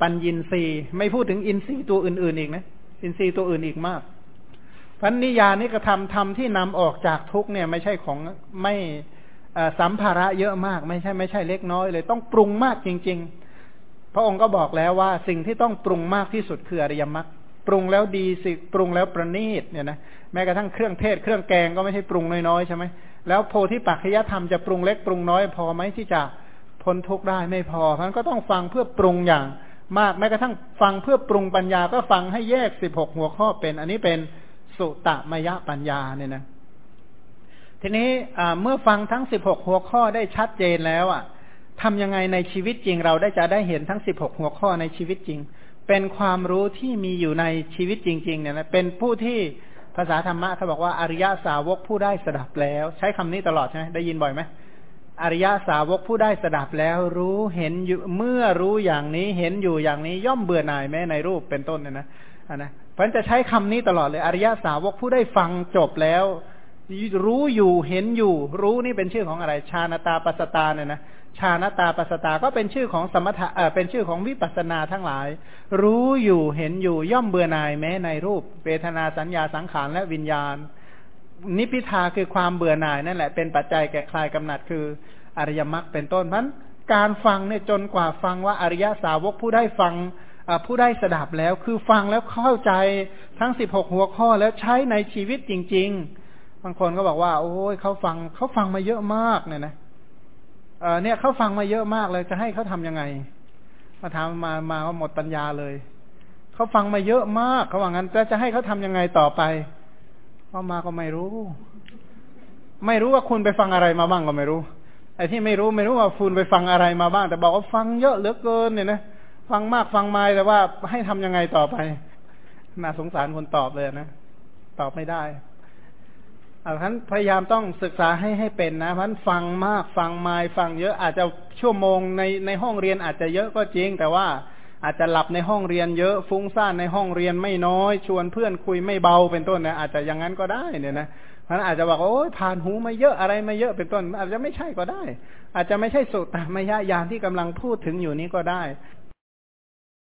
ปัญญินทรีย์ไม่พูดถึงอินทรีย์ตัวอื่นๆอีกนะอินทรีย์ตัวอื่นอีกมากพันนิยานี่กระทำทำที่นำออกจากทุกเนี่ย ไม่ใช่ของไม่สัมภาระเยอะมาก ไม่ใช่ไม่ใช่เล็กน้อยเลย ต้องปรุงมากจริง ๆ พระองค์ก็บอกแล้วว่าสิ่งที่ต้องปรุงมากที่สุดคืออริยมรรค ปรุงแล้วดีสิปรุงแล้วประณีตเนี่ยนะแม้กระทั่งเครื่องเทศเครื่องแกงก็ไม่ใช่ปรุงน้อยๆใช่ไหมแล้วโพธิปัจจยธรรมจะปรุงเล็กปรุงน้อยพอไหมที่จะพ้นทุกข์ได้ไม่พอเพราะนั้นก็ต้องฟังเพื่อปรุงอย่างมากแม้กระทั่งฟังเพื่อปรุงปัญญาก็ฟังให้แยกสิบหกหัวข้อเป็น อันนี้เป็นสุตมยปัญญาเนี่ยนะทีนี้เมื่อฟังทั้งสิบหกหัวข้อได้ชัดเจนแล้วอะทำยังไงในชีวิตจริงเราได้จะได้เห็นทั้งสิบหกหัวข้อในชีวิตจริง เป็นความรู้ที่มีอยู่ในชีวิตจริง ๆ เนี่ยนะเป็นผู้ที่ภาษาธรรมะเขาบอกว่าอริยสาวกผู้ได้สดับแล้ว ใช้คำนี้ตลอดใช่ไหมได้ยินบ่อยไหมอริยสาวกผู้ได้สดับแล้ว รู้เห็นอยู่เมื่อรู้อย่างนี้เห็นอยู่อย่างนี้ย่อมเบื่อหน่ายแม้ในรูปเป็นต้นเนี่ยนะอันนะเพราะจะใช้คำนี้ตลอดเลย อริยสาวกผู้ได้ฟังจบแล้ว รู้อยู่เห็นอยู่ รู้นี่เป็นชื่อของอะไร ชาณตาปัสตาเนี่ยนะชาณตาปัสตาก็เป็นชื่อของสมถะเออเป็นชื่อของวิปัสนาทั้งหลาย รู้อยู่เห็นอยู่ย่อมเบื่อหน่ายแม้ในรูปเวทนาสัญญาสังขารและวิญญาณ นิพิทาคือความเบื่อหน่ายนั่นแหละเป็นปัจจัยแก่คลายกำหนัดคืออริยมรรคเป็นต้นเพราะการฟังเนี่ยจนกว่าฟังว่าอริยสาวกผู้ได้ฟังผู้ได้สดับแล้วคือฟังแล้วเข้าใจทั้งสิบหกหัวข้อแล้วใช้ในชีวิตจริง ๆ บางคนก็บอกว่า โอ้ยเขาฟังเขาฟังมาเยอะมากเนี่ยนะเออเนี่ยเขาฟังมาเยอะมากเลยจะให้เขาทํำยังไง มาถามมามาว่าหมดปัญญาเลยเขาฟังมาเยอะมากเขาว่างั้นจะจะให้เขาทำยังไงต่อไปว่ามาก็ไม่รู้ ไม่รู้ว่าคุณไปฟังอะไรมาบ้างก็ไม่รู้ไอ้ที่ไม่รู้ไม่รู้ว่าคุณไปฟังอะไรมาบ้าง แต่บอกว่าฟังเยอะเหลือเกินเนี่ยนะฟังมากฟังไม่แต่ว่าให้ทำยังไงต่อไปน่าสงสารคนตอบเลยนะตอบไม่ได้ เอาท่านพยายามต้องศึกษาให้ให้เป็นนะเพราะฟังมากฟังไม่ฟังเยอะอาจจะชั่วโมงในในห้องเรียนอาจจะเยอะก็จริง แต่ว่าอาจจะหลับในห้องเรียนเยอะฟุ้งซ่านในห้องเรียนไม่น้อย ชวนเพื่อนคุยไม่เบาเป็นต้นนะอาจจะอย่างนั้นก็ได้เนี่ยนะท่านอาจจะบอกโอ้ยผ่านหูมาเยอะอะไรมาเยอะเป็นต้น อาจจะไม่ใช่ก็ได้ อาจจะไม่ใช่สุตตามยญาณที่กำลังพูดถึงอยู่นี้ก็ได้